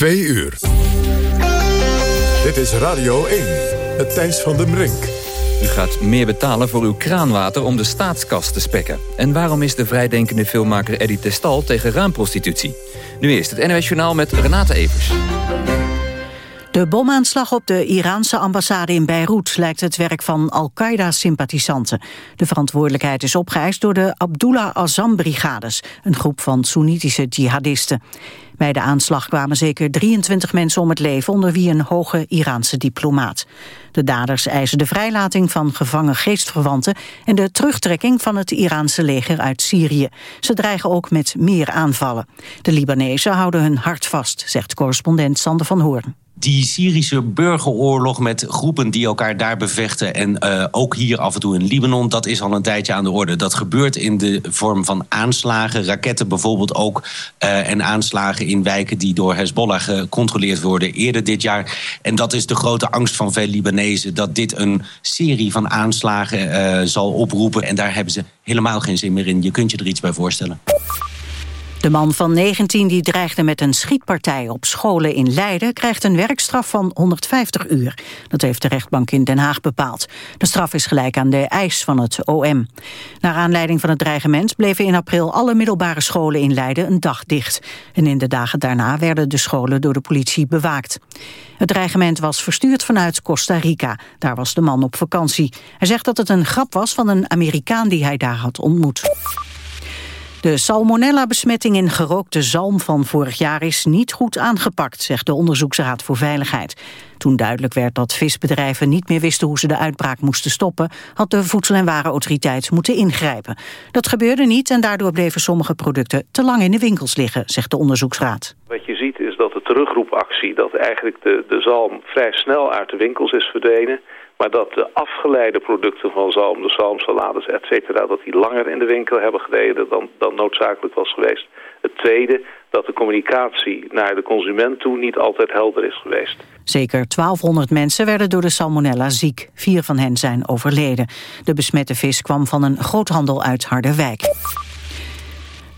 Twee uur. Dit is Radio 1, het Thijs van den Brink. U gaat meer betalen voor uw kraanwater om de staatskast te spekken. En waarom is de vrijdenkende filmmaker Eddie Testal tegen raamprostitutie? Nu eerst het NOS Journaal met Renate Evers. De bomaanslag op de Iraanse ambassade in Beirut lijkt het werk van Al-Qaeda-sympathisanten. De verantwoordelijkheid is opgeëist door de Abdullah Azam-brigades, een groep van Soenitische jihadisten. Bij de aanslag kwamen zeker 23 mensen om het leven, onder wie een hoge Iraanse diplomaat. De daders eisen de vrijlating van gevangen geestverwanten en de terugtrekking van het Iraanse leger uit Syrië. Ze dreigen ook met meer aanvallen. De Libanezen houden hun hart vast, zegt correspondent Sander van Hoorn die Syrische burgeroorlog met groepen die elkaar daar bevechten... en uh, ook hier af en toe in Libanon, dat is al een tijdje aan de orde. Dat gebeurt in de vorm van aanslagen, raketten bijvoorbeeld ook... Uh, en aanslagen in wijken die door Hezbollah gecontroleerd worden eerder dit jaar. En dat is de grote angst van veel Libanezen... dat dit een serie van aanslagen uh, zal oproepen. En daar hebben ze helemaal geen zin meer in. Je kunt je er iets bij voorstellen. De man van 19 die dreigde met een schietpartij op scholen in Leiden... krijgt een werkstraf van 150 uur. Dat heeft de rechtbank in Den Haag bepaald. De straf is gelijk aan de eis van het OM. Naar aanleiding van het dreigement bleven in april... alle middelbare scholen in Leiden een dag dicht. En in de dagen daarna werden de scholen door de politie bewaakt. Het dreigement was verstuurd vanuit Costa Rica. Daar was de man op vakantie. Hij zegt dat het een grap was van een Amerikaan die hij daar had ontmoet. De salmonella-besmetting in gerookte zalm van vorig jaar is niet goed aangepakt, zegt de Onderzoeksraad voor Veiligheid. Toen duidelijk werd dat visbedrijven niet meer wisten hoe ze de uitbraak moesten stoppen, had de Voedsel- en Warenautoriteit moeten ingrijpen. Dat gebeurde niet en daardoor bleven sommige producten te lang in de winkels liggen, zegt de Onderzoeksraad. Wat je ziet is dat de terugroepactie, dat eigenlijk de, de zalm vrij snel uit de winkels is verdwenen maar dat de afgeleide producten van zalm, de zalmsalades, et cetera... dat die langer in de winkel hebben gereden dan, dan noodzakelijk was geweest. Het tweede, dat de communicatie naar de consument toe niet altijd helder is geweest. Zeker 1200 mensen werden door de salmonella ziek. Vier van hen zijn overleden. De besmette vis kwam van een groothandel uit Harderwijk.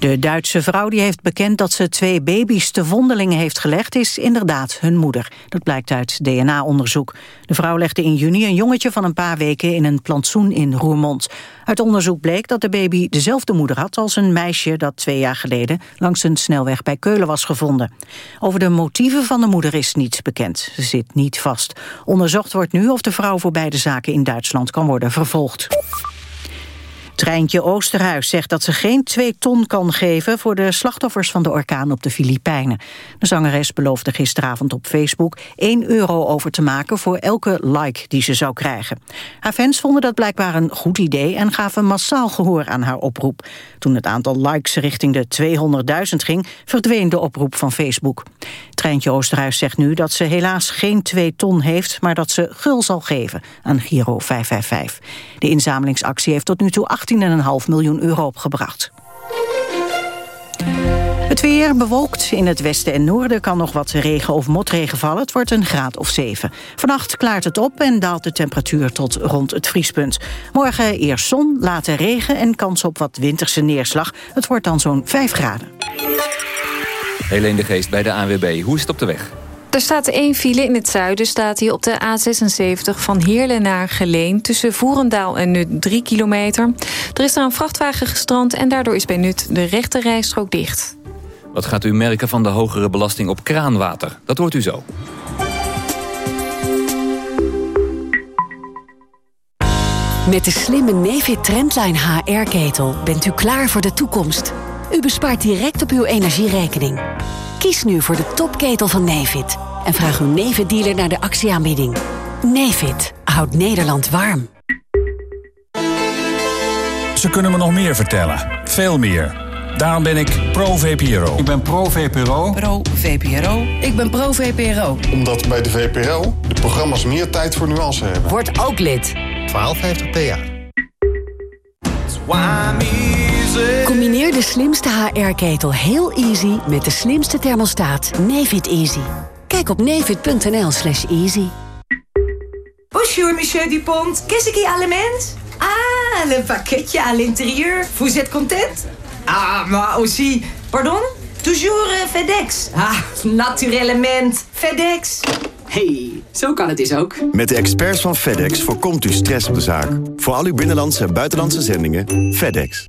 De Duitse vrouw die heeft bekend dat ze twee baby's te vondelingen heeft gelegd... is inderdaad hun moeder. Dat blijkt uit DNA-onderzoek. De vrouw legde in juni een jongetje van een paar weken... in een plantsoen in Roermond. Uit onderzoek bleek dat de baby dezelfde moeder had... als een meisje dat twee jaar geleden langs een snelweg bij Keulen was gevonden. Over de motieven van de moeder is niets bekend. Ze zit niet vast. Onderzocht wordt nu of de vrouw voor beide zaken in Duitsland kan worden vervolgd. Treintje Oosterhuis zegt dat ze geen twee ton kan geven... voor de slachtoffers van de orkaan op de Filipijnen. De zangeres beloofde gisteravond op Facebook 1 euro over te maken... voor elke like die ze zou krijgen. Haar fans vonden dat blijkbaar een goed idee... en gaven massaal gehoor aan haar oproep. Toen het aantal likes richting de 200.000 ging... verdween de oproep van Facebook. Treintje Oosterhuis zegt nu dat ze helaas geen 2 ton heeft... maar dat ze gul zal geven aan Giro 555. De inzamelingsactie heeft tot nu toe 18 18,5 miljoen euro opgebracht. Het weer bewolkt. In het westen en noorden kan nog wat regen of motregen vallen. Het wordt een graad of 7. Vannacht klaart het op en daalt de temperatuur tot rond het vriespunt. Morgen eerst zon, later regen en kans op wat winterse neerslag. Het wordt dan zo'n 5 graden. Helene de Geest bij de ANWB. Hoe is het op de weg? Er staat één file in het zuiden, staat hier op de A76 van Heerlen naar Geleen... tussen Voerendaal en Nut 3 kilometer. Er is daar een vrachtwagen gestrand en daardoor is bij Nut de rechte rijstrook dicht. Wat gaat u merken van de hogere belasting op kraanwater? Dat hoort u zo. Met de slimme Nefit Trendline HR-ketel bent u klaar voor de toekomst. U bespaart direct op uw energierekening. Kies nu voor de topketel van Nevid en vraag uw Nevid-dealer naar de actieaanbieding. Nevid houdt Nederland warm. Ze kunnen me nog meer vertellen. Veel meer. Daarom ben ik pro-VPRO. Ik ben pro-VPRO. Pro-VPRO. Ik ben pro-VPRO. Omdat bij de VPRO de programma's meer tijd voor nuance hebben. Word ook lid. 1250 PA. Combineer de slimste HR-ketel heel easy met de slimste thermostaat Nefit Easy. Kijk op nefit.nl slash easy. Bonjour, monsieur Dupont. Qu'est-ce qui element? Ah, le pakketje à l'intérieur. Vous êtes content? Ah, maar aussi... Pardon? Toujours uh, FedEx. Ah, natuurelement. FedEx. hey, zo kan het dus ook. Met de experts van FedEx voorkomt u stress op de zaak. Voor al uw binnenlandse en buitenlandse zendingen, FedEx.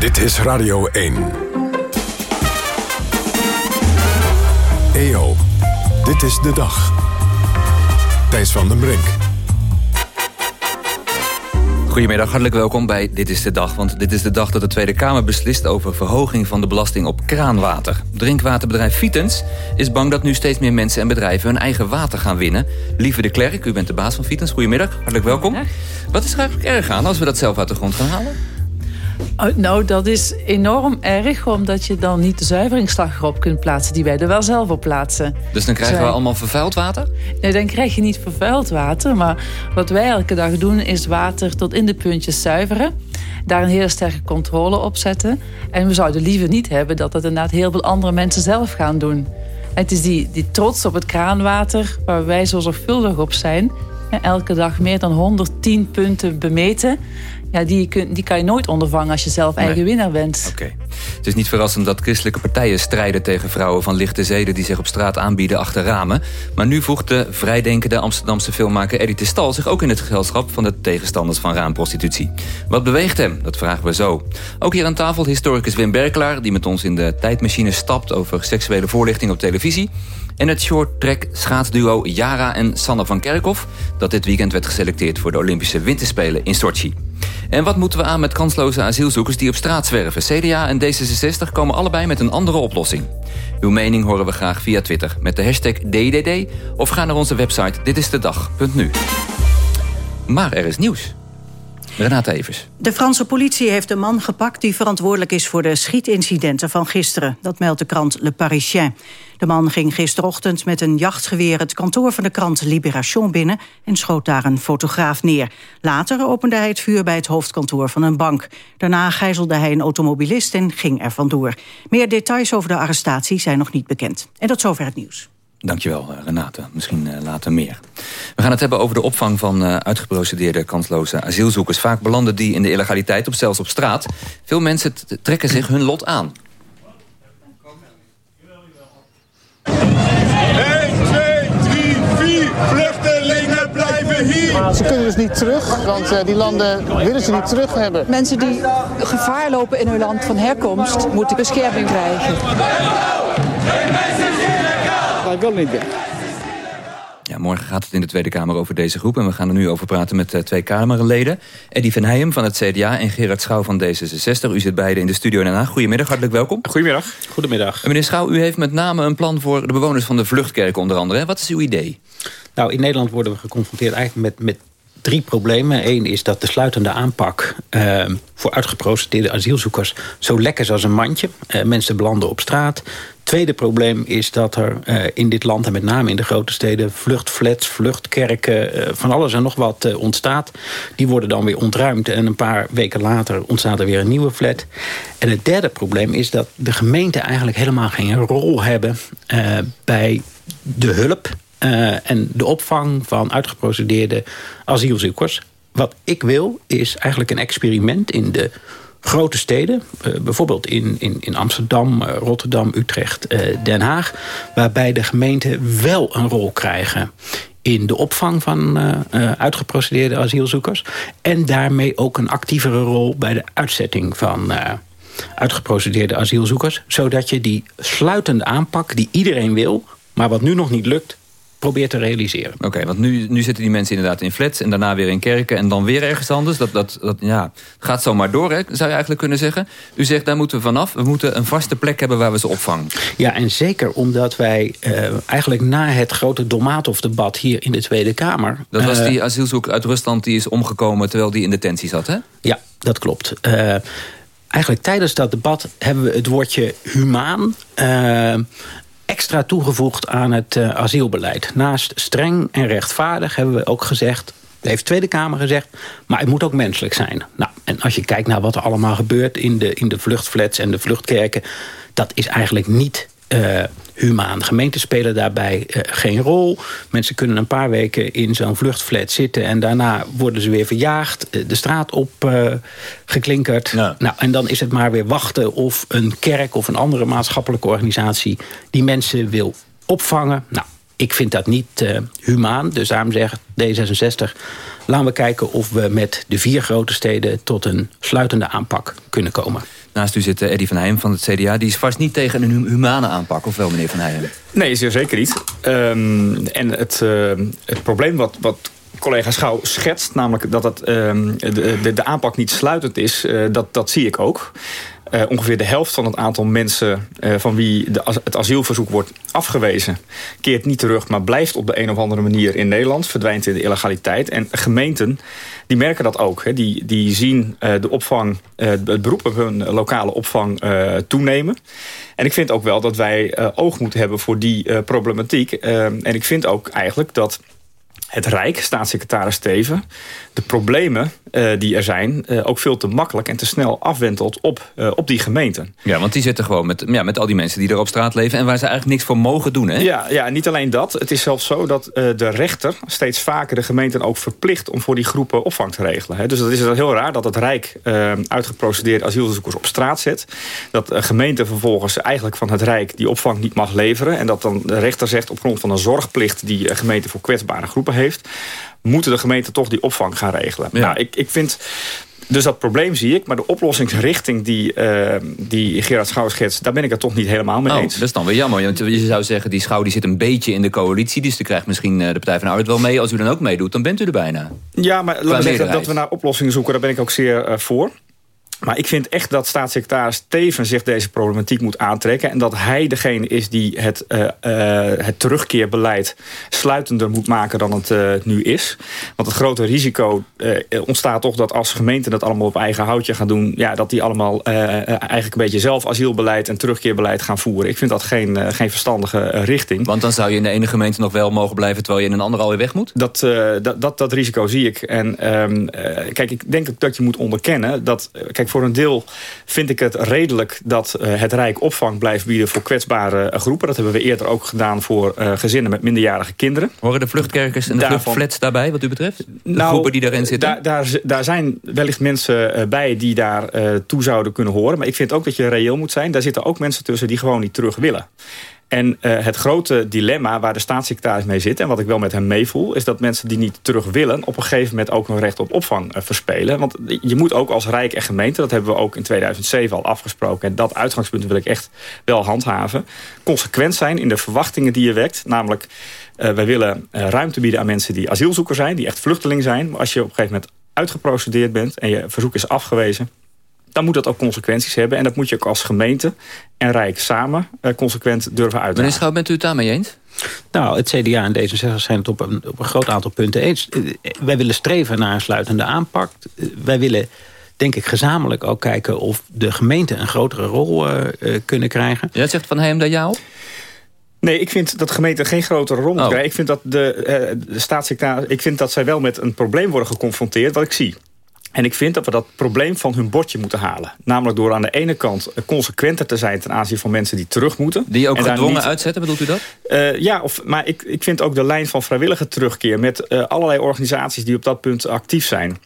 Dit is Radio 1. EO, dit is de dag. Thijs van den Brink. Goedemiddag, hartelijk welkom bij Dit is de Dag. Want dit is de dag dat de Tweede Kamer beslist over verhoging van de belasting op kraanwater. Drinkwaterbedrijf Vitens is bang dat nu steeds meer mensen en bedrijven hun eigen water gaan winnen. Lieve de Klerk, u bent de baas van Vitens. Goedemiddag, hartelijk welkom. Wat is er eigenlijk erg aan als we dat zelf uit de grond gaan halen? Oh, nou, dat is enorm erg, omdat je dan niet de zuiveringsslag erop kunt plaatsen... die wij er wel zelf op plaatsen. Dus dan krijgen we allemaal vervuild water? Nee, dan krijg je niet vervuild water. Maar wat wij elke dag doen, is water tot in de puntjes zuiveren. Daar een hele sterke controle op zetten. En we zouden liever niet hebben dat dat inderdaad heel veel andere mensen zelf gaan doen. Het is die, die trots op het kraanwater, waar wij zo zorgvuldig op zijn... Elke dag meer dan 110 punten bemeten ja, die, kun, die kan je nooit ondervangen als je zelf eigen winnaar bent. Oké. Het is niet verrassend dat christelijke partijen strijden tegen vrouwen van lichte zeden... die zich op straat aanbieden achter ramen. Maar nu voegt de vrijdenkende Amsterdamse filmmaker Eddie Stal... zich ook in het gezelschap van de tegenstanders van raamprostitutie. Wat beweegt hem? Dat vragen we zo. Ook hier aan tafel historicus Wim Berklaar... die met ons in de tijdmachine stapt over seksuele voorlichting op televisie... En het short-track schaatsduo Jara en Sanne van Kerkhoff... dat dit weekend werd geselecteerd voor de Olympische Winterspelen in Sochi. En wat moeten we aan met kansloze asielzoekers die op straat zwerven? CDA en D66 komen allebei met een andere oplossing. Uw mening horen we graag via Twitter met de hashtag DDD... of ga naar onze website ditistedag.nu. Maar er is nieuws. Renate Evers. De Franse politie heeft een man gepakt die verantwoordelijk is voor de schietincidenten van gisteren. Dat meldt de krant Le Parisien. De man ging gisterochtend met een jachtgeweer het kantoor van de krant Libération binnen en schoot daar een fotograaf neer. Later opende hij het vuur bij het hoofdkantoor van een bank. Daarna gijzelde hij een automobilist en ging er vandoor. Meer details over de arrestatie zijn nog niet bekend. En tot zover het nieuws. Dankjewel, eh, Renate. Misschien uh, later meer. We gaan het hebben over de opvang van uh, uitgeprocedeerde kansloze asielzoekers. Vaak belanden die in de illegaliteit, of zelfs op straat. Veel mensen trekken zich hun lot aan. 1, 2, 3, 4, vluchtelingen blijven hier. Ze kunnen dus niet terug, want uh, die landen willen ze niet terug hebben. Mensen die gevaar lopen in hun land van herkomst, moeten bescherming krijgen. Niet weg. Ja, morgen gaat het in de Tweede Kamer over deze groep. En we gaan er nu over praten met uh, twee Kamerleden. Eddie van Heijem van het CDA en Gerard Schouw van D66. U zit beiden in de studio in Den Haag. Goedemiddag, hartelijk welkom. Goedemiddag. Goedemiddag. En meneer Schouw, u heeft met name een plan voor de bewoners van de Vluchtkerk onder andere. Wat is uw idee? Nou, in Nederland worden we geconfronteerd eigenlijk met, met drie problemen. Eén is dat de sluitende aanpak uh, voor uitgeprocedeerde asielzoekers... zo lekker is als een mandje. Uh, mensen belanden op straat. Tweede probleem is dat er uh, in dit land, en met name in de grote steden... vluchtflats, vluchtkerken, van alles en nog wat ontstaat. Die worden dan weer ontruimd en een paar weken later ontstaat er weer een nieuwe flat. En het derde probleem is dat de gemeenten eigenlijk helemaal geen rol hebben... bij de hulp en de opvang van uitgeprocedeerde asielzoekers. Wat ik wil is eigenlijk een experiment in de grote steden. Uh, bijvoorbeeld in, in, in Amsterdam, uh, Rotterdam, Utrecht, Den Haag. Waarbij de gemeenten wel een rol krijgen in de opvang van uitgeprocedeerde asielzoekers. En daarmee ook een actievere rol bij de uitzetting van uitgeprocedeerde asielzoekers. Zodat je die sluitende aanpak die iedereen wil, maar wat nu nog niet lukt, probeert te realiseren. Oké, want nu, nu zitten die mensen inderdaad in flats... en daarna weer in kerken en dan weer ergens anders. Dat, dat, dat ja, gaat zomaar door, hè, zou je eigenlijk kunnen zeggen. U zegt, daar moeten we vanaf. We moeten een vaste plek hebben waar we ze opvangen. Ja, en zeker omdat wij uh, eigenlijk na het grote Dolmatov-debat... hier in de Tweede Kamer... Dat was die asielzoeker uit Rusland die is omgekomen... terwijl die in detentie zat, hè? Ja, dat klopt. Uh, eigenlijk tijdens dat debat hebben we het woordje humaan... Uh, extra toegevoegd aan het uh, asielbeleid. Naast streng en rechtvaardig hebben we ook gezegd... heeft de Tweede Kamer gezegd, maar het moet ook menselijk zijn. Nou, en als je kijkt naar wat er allemaal gebeurt in de, in de vluchtflats en de vluchtkerken... dat is eigenlijk niet uh, humaan. Gemeenten spelen daarbij uh, geen rol. Mensen kunnen een paar weken in zo'n vluchtflat zitten... en daarna worden ze weer verjaagd, de straat op uh, geklinkerd. Ja. Nou, en dan is het maar weer wachten of een kerk of een andere maatschappelijke organisatie... die mensen wil opvangen. Nou, ik vind dat niet uh, humaan. Dus daarom zegt D66... laten we kijken of we met de vier grote steden... tot een sluitende aanpak kunnen komen. Naast u zit Eddy van Heijem van het CDA. Die is vast niet tegen een humane aanpak, of wel, meneer van Heijem? Nee, zeer zeker niet. Um, en het, uh, het probleem wat, wat collega Schouw schetst... namelijk dat het, um, de, de, aanpak niet sluitend is, uh, dat, dat zie ik ook. Ongeveer de helft van het aantal mensen van wie de, het asielverzoek wordt afgewezen... keert niet terug, maar blijft op de een of andere manier in Nederland. Verdwijnt in de illegaliteit. En gemeenten die merken dat ook. Hè. Die, die zien uh, de opvang, het beroep op hun lokale opvang toenemen. En ik vind ook wel dat wij oog moeten hebben voor die problematiek. en ik vind ook eigenlijk dat het Rijk, staatssecretaris Steven... de problemen uh, die er zijn uh, ook veel te makkelijk en te snel afwentelt op, uh, op die gemeenten. Ja, want die zitten gewoon met, ja, met al die mensen die er op straat leven... en waar ze eigenlijk niks voor mogen doen, hè? Ja, ja niet alleen dat. Het is zelfs zo dat de rechter steeds vaker de gemeenten ook verplicht... om voor die groepen opvang te regelen. Hè. Dus dat is heel raar dat het Rijk uitgeprocedeerde asielzoekers op straat zet. Dat de gemeente vervolgens eigenlijk van het Rijk die opvang niet mag leveren... en dat dan de rechter zegt op grond van een zorgplicht... die gemeente voor kwetsbare groepen heeft moeten de gemeenten toch die opvang gaan regelen. Ja. Nou, ik, ik vind... Dus dat probleem zie ik. Maar de oplossingsrichting die, uh, die Gerard Schouw schetst... daar ben ik het toch niet helemaal mee oh, eens. Dat is dan weer jammer. Want je zou zeggen, die Schouw die zit een beetje in de coalitie. Dus die krijgt misschien de Partij van de Arbeid wel mee. Als u dan ook meedoet, dan bent u er bijna. Ja, maar laten we zeggen dat we naar oplossingen zoeken. Daar ben ik ook zeer uh, voor. Maar ik vind echt dat staatssecretaris Teven zich deze problematiek moet aantrekken. En dat hij degene is die het, uh, uh, het terugkeerbeleid sluitender moet maken dan het uh, nu is. Want het grote risico ontstaat toch dat als gemeenten dat allemaal op eigen houtje gaan doen... Ja, dat die allemaal eigenlijk een beetje zelf asielbeleid en terugkeerbeleid gaan voeren. Ik vind dat geen, geen verstandige richting. Want dan zou je in de ene gemeente nog wel mogen blijven... terwijl je in een andere alweer weg moet? Dat, dat, dat, dat risico zie ik. En um, kijk, ik denk ook dat je moet onderkennen dat... Kijk, voor een deel vind ik het redelijk dat uh, het Rijk opvang blijft bieden voor kwetsbare uh, groepen. Dat hebben we eerder ook gedaan voor uh, gezinnen met minderjarige kinderen. Horen de vluchtkerkers en de Daarvan, vluchtflats daarbij wat u betreft? De nou, groepen die daarin zitten? Daar, daar, daar zijn wellicht mensen bij die daar toe zouden kunnen horen. Maar ik vind ook dat je reëel moet zijn. Daar zitten ook mensen tussen die gewoon niet terug willen. En uh, het grote dilemma waar de staatssecretaris mee zit... en wat ik wel met hem meevoel... is dat mensen die niet terug willen... op een gegeven moment ook hun recht op opvang uh, verspelen. Want je moet ook als Rijk en gemeente... dat hebben we ook in 2007 al afgesproken... en dat uitgangspunt wil ik echt wel handhaven... consequent zijn in de verwachtingen die je wekt. Namelijk, uh, wij willen ruimte bieden aan mensen die asielzoeker zijn... die echt vluchteling zijn. Maar als je op een gegeven moment uitgeprocedeerd bent... en je verzoek is afgewezen dan moet dat ook consequenties hebben. En dat moet je ook als gemeente en Rijk samen uh, consequent durven uitdragen. Meneer Schouw, bent u het daarmee eens? Nou, het CDA en D66 zijn het op een, op een groot aantal punten eens. Wij willen streven naar een sluitende aanpak. Wij willen denk ik gezamenlijk ook kijken of de gemeenten een grotere rol uh, kunnen krijgen. Jij zegt van hem daar ja op? Nee, ik vind dat gemeenten geen grotere rol moeten oh. krijgen. Ik vind dat de, uh, de staatssecretaris, ik vind dat zij wel met een probleem worden geconfronteerd, wat ik zie. En ik vind dat we dat probleem van hun bordje moeten halen. Namelijk door aan de ene kant consequenter te zijn... ten aanzien van mensen die terug moeten. Die ook gedwongen niet... uitzetten, bedoelt u dat? Uh, ja, of, maar ik, ik vind ook de lijn van vrijwillige terugkeer... met uh, allerlei organisaties die op dat punt actief zijn...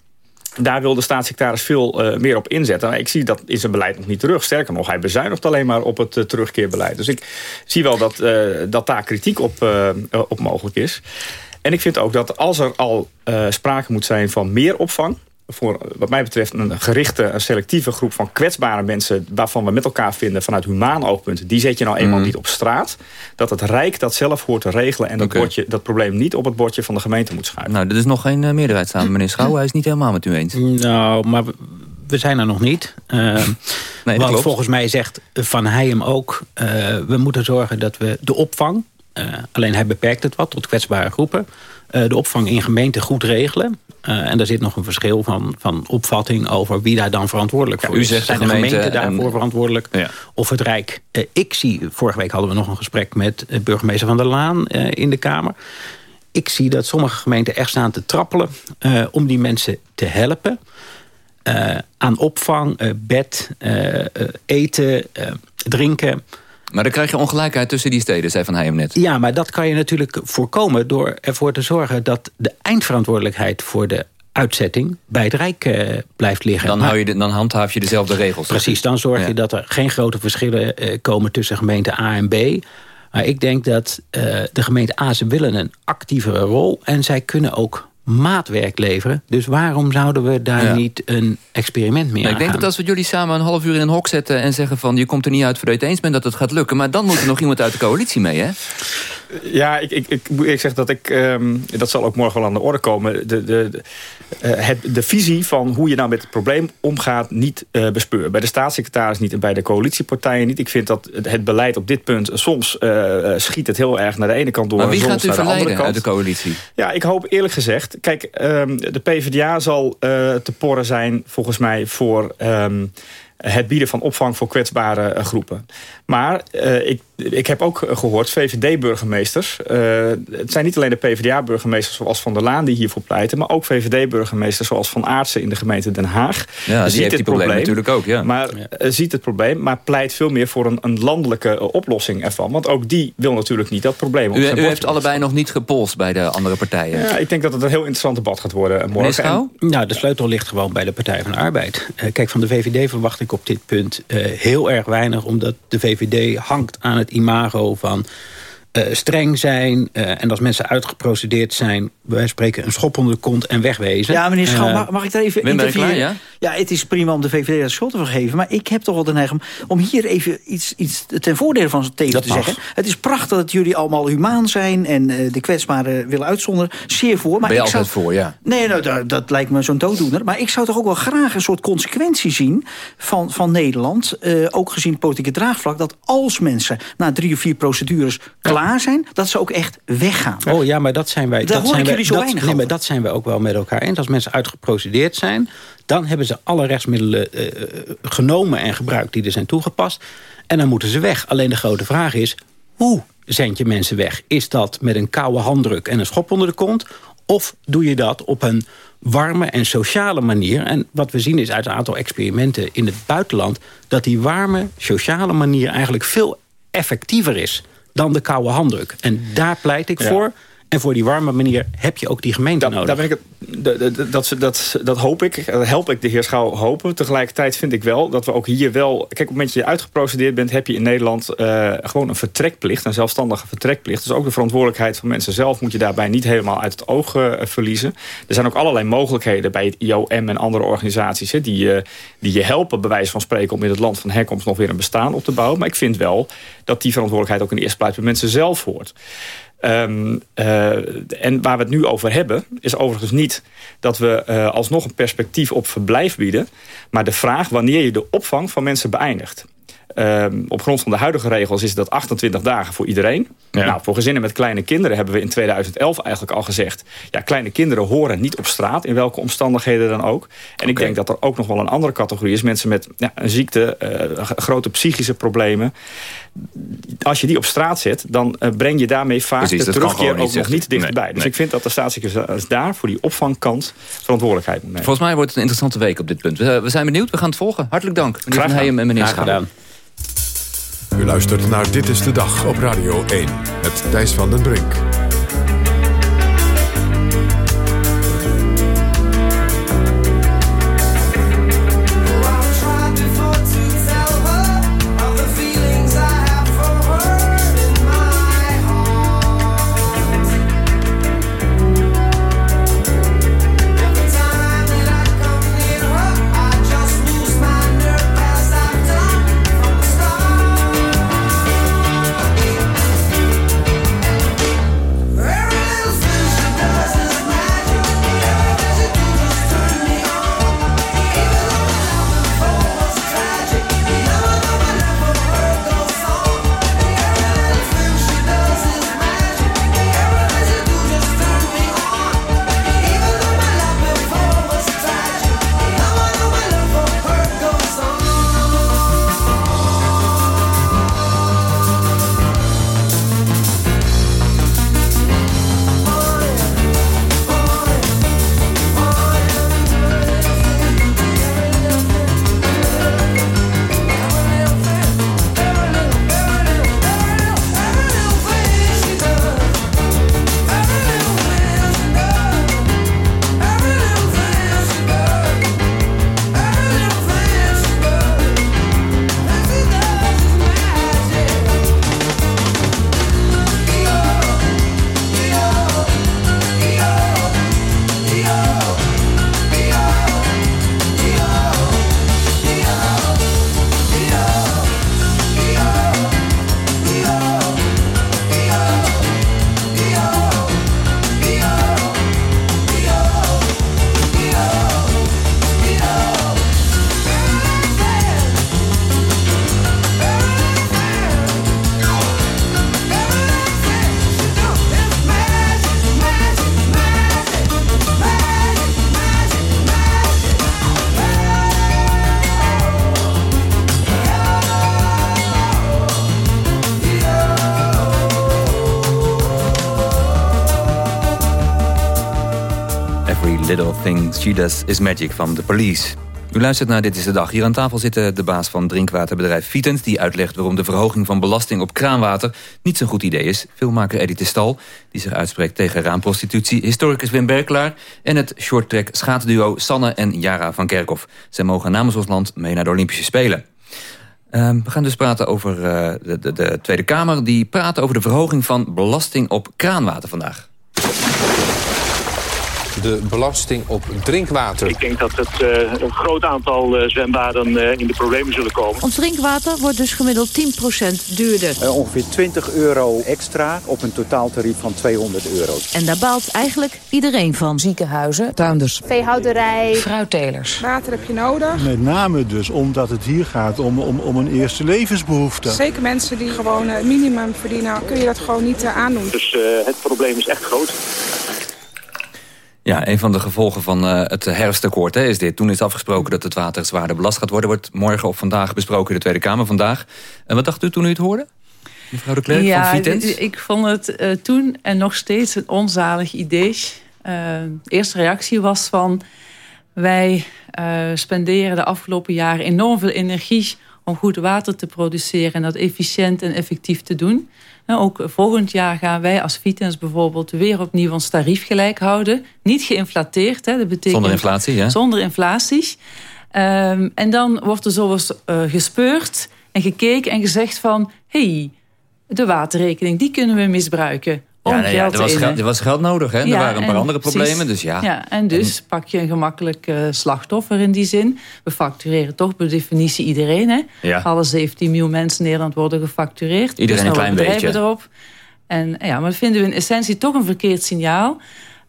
Daar wil de staatssecretaris veel uh, meer op inzetten. Maar ik zie dat in zijn beleid nog niet terug. Sterker nog, hij bezuinigt alleen maar op het terugkeerbeleid. Dus ik zie wel dat, dat daar kritiek op, op mogelijk is. En ik vind ook dat als er al sprake moet zijn van meer opvang voor wat mij betreft een gerichte, een selectieve groep van kwetsbare mensen... waarvan we met elkaar vinden vanuit humaan oogpunt... die zet je nou eenmaal mm. niet op straat. Dat het Rijk dat zelf hoort te regelen... en dat, bordje, dat probleem niet op het bordje van de gemeente moet schuiven. Nou, er is nog geen uh, meerderheid samen, meneer Schouw. Hij is niet helemaal met u eens. Nou, maar we zijn er nog niet. Uh, nee, want volgens mij zegt Van Heijem ook... Uh, we moeten zorgen dat we de opvang... Uh, alleen hij beperkt het wat tot kwetsbare groepen... de opvang in gemeenten goed regelen. En daar zit nog een verschil van, van opvatting over wie daar dan verantwoordelijk voor ja, u is. Zegt Zijn de gemeenten gemeente daarvoor verantwoordelijk? Ja. Of het Rijk? ik zie, vorige week hadden we nog een gesprek met burgemeester Van der Laan in de Kamer. Ik zie dat sommige gemeenten echt staan te trappelen om die mensen te helpen. Aan opvang, bed, eten, drinken. Maar dan krijg je ongelijkheid tussen die steden, zei Van Heijem net. Ja, maar dat kan je natuurlijk voorkomen... door ervoor te zorgen dat de eindverantwoordelijkheid... voor de uitzetting bij het Rijk blijft liggen. Dan, hou je de, dan handhaaf je dezelfde regels. Precies, dan zorg je dat er geen grote verschillen komen... tussen gemeente A en B... Maar ik denk dat de gemeente A, ze willen een actievere rol... en zij kunnen ook maatwerk leveren. Dus waarom zouden we daar niet een experiment mee nou, Ik denk dat als we jullie samen een half uur in een hok zetten... en zeggen van je komt er niet uit voordat je het eens bent dat het gaat lukken... maar dan moet er nog iemand uit de coalitie mee, hè? Ja, ik, ik, ik, ik zeg dat ik... Um, dat zal ook morgen wel aan de orde komen. De, de, de, het, de visie van hoe je nou met het probleem omgaat... niet uh, bespeur. Bij de staatssecretaris niet en bij de coalitiepartijen niet. Ik vind dat het beleid op dit punt... soms uh, schiet het heel erg naar de ene kant door... Maar wie soms gaat u naar de andere kant. uit de coalitie? Ja, ik hoop eerlijk gezegd... Kijk, um, de PvdA zal te porren zijn volgens mij voor... Um, het bieden van opvang voor kwetsbare groepen. Maar uh, ik, ik heb ook gehoord, VVD-burgemeesters... Uh, het zijn niet alleen de PvdA-burgemeesters zoals Van der Laan... die hiervoor pleiten, maar ook VVD-burgemeesters... zoals Van Aartsen in de gemeente Den Haag. Ja, ziet heeft het die probleem natuurlijk ook, ja. Maar ziet het probleem, maar pleit veel meer voor een, een landelijke oplossing ervan. Want ook die wil natuurlijk niet dat probleem op U, u heeft allebei nog niet gepolst bij de andere partijen. Ja, ik denk dat het een heel interessant debat gaat worden morgen. En, nou, de sleutel ligt gewoon bij de Partij van de Arbeid. kijk, van de VVD verwacht ik op dit punt uh, heel erg weinig... omdat de VVD hangt aan het imago van uh, streng zijn... Uh, en als mensen uitgeprocedeerd zijn... wij spreken een schop onder de kont en wegwezen. Ja, meneer Schouw, mag, mag, ik daar even interviewen? Ja? ja, het is prima om de VVD de schuld te vergeven... maar ik heb toch wel de neiging om hier even iets, iets ten voordele van tegen te zeggen. Het is prachtig dat jullie allemaal humaan zijn... en uh, de kwetsbaren willen uitzonderen. Zeer voor. Maar ben je ik altijd zou... voor, ja. Nee, nou, dat, dat lijkt me zo'n dooddoener. Maar ik zou toch ook wel graag een soort consequentie zien... van, van Nederland, ook gezien het politieke draagvlak... dat als mensen na drie of vier procedures klaar zijn... dat ze ook echt weggaan. Oh ja, maar dat zijn wij. Daar dat zijn wij, zo dat, weinig nee, maar dat zijn we ook wel met elkaar eens. Als mensen uitgeprocedeerd zijn, dan hebben ze alle rechtsmiddelen uh, genomen en gebruikt die er zijn toegepast. En dan moeten ze weg. Alleen de grote vraag is, hoe zend je mensen weg? Is dat met een koude handdruk en een schop onder de kont? Of doe je dat op een warme en sociale manier? En wat we zien is uit een aantal experimenten in het buitenland... dat die warme, sociale manier eigenlijk veel effectiever is dan de koude handdruk. En daar pleit ik Ja. voor. En voor die warme manier heb je ook die gemeente nodig. Daar ben ik dat, dat, dat, dat, dat hoop ik. Dat help ik de heer Schouw hopen. Tegelijkertijd vind ik wel dat we ook hier wel... Kijk, op het moment dat je uitgeprocedeerd bent... heb je in Nederland uh, gewoon een vertrekplicht. Een zelfstandige vertrekplicht. Dus ook de verantwoordelijkheid van mensen zelf... moet je daarbij niet helemaal uit het oog uh, verliezen. Er zijn ook allerlei mogelijkheden bij het IOM en andere organisaties... Hè, die, uh, die je helpen, bij wijze van spreken... om in het land van herkomst nog weer een bestaan op te bouwen. Maar ik vind wel dat die verantwoordelijkheid... ook in de eerste plaats bij mensen zelf hoort. Um, uh, en waar we het nu over hebben, is overigens niet dat we uh, alsnog een perspectief op verblijf bieden. Maar de vraag wanneer je de opvang van mensen beëindigt. Um, op grond van de huidige regels is dat 28 dagen voor iedereen. Ja. Nou, voor gezinnen met kleine kinderen hebben we in 2011 eigenlijk al gezegd... ja, kleine kinderen horen niet op straat, in welke omstandigheden dan ook. En okay. ik denk dat er ook nog wel een andere categorie is. Mensen met ja, een ziekte, uh, grote psychische problemen. Als je die op straat zet, dan uh, breng je daarmee vaak Precies, de terugkeer ook nog niet dichterbij. Nee, dus nee. ik vind dat de staatssecretaris daar voor die opvangkant verantwoordelijkheid moet nemen. Volgens mij wordt het een interessante week op dit punt. We, we zijn benieuwd, we gaan het volgen. Hartelijk dank, meneer Graag Van Heijem en meneer gedaan. U luistert naar Dit is de Dag op Radio 1 met Thijs van den Brink. She Does Is Magic van The Police. U luistert naar Dit is de Dag. Hier aan tafel zitten de baas van drinkwaterbedrijf Vitens... die uitlegt waarom de verhoging van belasting op kraanwater... niet zo'n goed idee is. Filmmaker Edith de Stal, die zich uitspreekt tegen raamprostitutie... historicus Wim Berklaar en het shorttrack schaatsduo Sanne en Jara van Kerkhoff. Zij mogen namens ons land mee naar de Olympische Spelen. Ehm, we gaan dus praten over eh, de, de, de Tweede Kamer. Die praat over de verhoging van belasting op kraanwater vandaag de belasting op drinkwater. Ik denk dat het uh, een groot aantal uh, zwembaden uh, in de problemen zullen komen. Ons drinkwater wordt dus gemiddeld 10% duurder. ongeveer 20 euro extra op een totaaltarief van 200 euro. En daar baalt eigenlijk iedereen van. Ziekenhuizen, tuinders, veehouderij, fruittelers. Water heb je nodig. Met name dus omdat het hier gaat om, om, om een eerste levensbehoefte. Zeker mensen die gewoon het minimum verdienen, kun je dat gewoon niet aandoen. Dus het probleem is echt groot. Ja, een van de gevolgen van uh, het herfstakkoord hè, is dit. Toen is afgesproken dat het water zwaarder belast gaat worden. Wordt morgen of vandaag besproken in de Tweede Kamer vandaag. En wat dacht u toen u het hoorde? Mevrouw de Klerk ja, van Vitens? ik vond het uh, toen en nog steeds een onzalig idee. Uh, de eerste reactie was van... wij spenderen de afgelopen jaren enorm veel energie... om goed water te produceren en dat efficiënt en effectief te doen... Ook volgend jaar gaan wij als Vitens bijvoorbeeld weer opnieuw ons tarief gelijk houden. Niet geïnflateerd. Hè, dat betekent zonder inflatie, ja. Zonder inflatie. Um, en dan wordt er zo eens uh, gespeurd en gekeken en gezegd van... hé, hey, de waterrekening, die kunnen we misbruiken. Ja, nee, ja, er, was geld, er was geld nodig. Hè? Ja, er waren een paar andere problemen. Precies. Dus ja. ja, en dus en... pak je een gemakkelijk uh, slachtoffer in die zin. We factureren toch per definitie iedereen. Hè? Ja. Alle 17 miljoen mensen in Nederland worden gefactureerd. Iedereen dus een klein beetje. erop. En ja, maar dat vinden we in essentie toch een verkeerd signaal.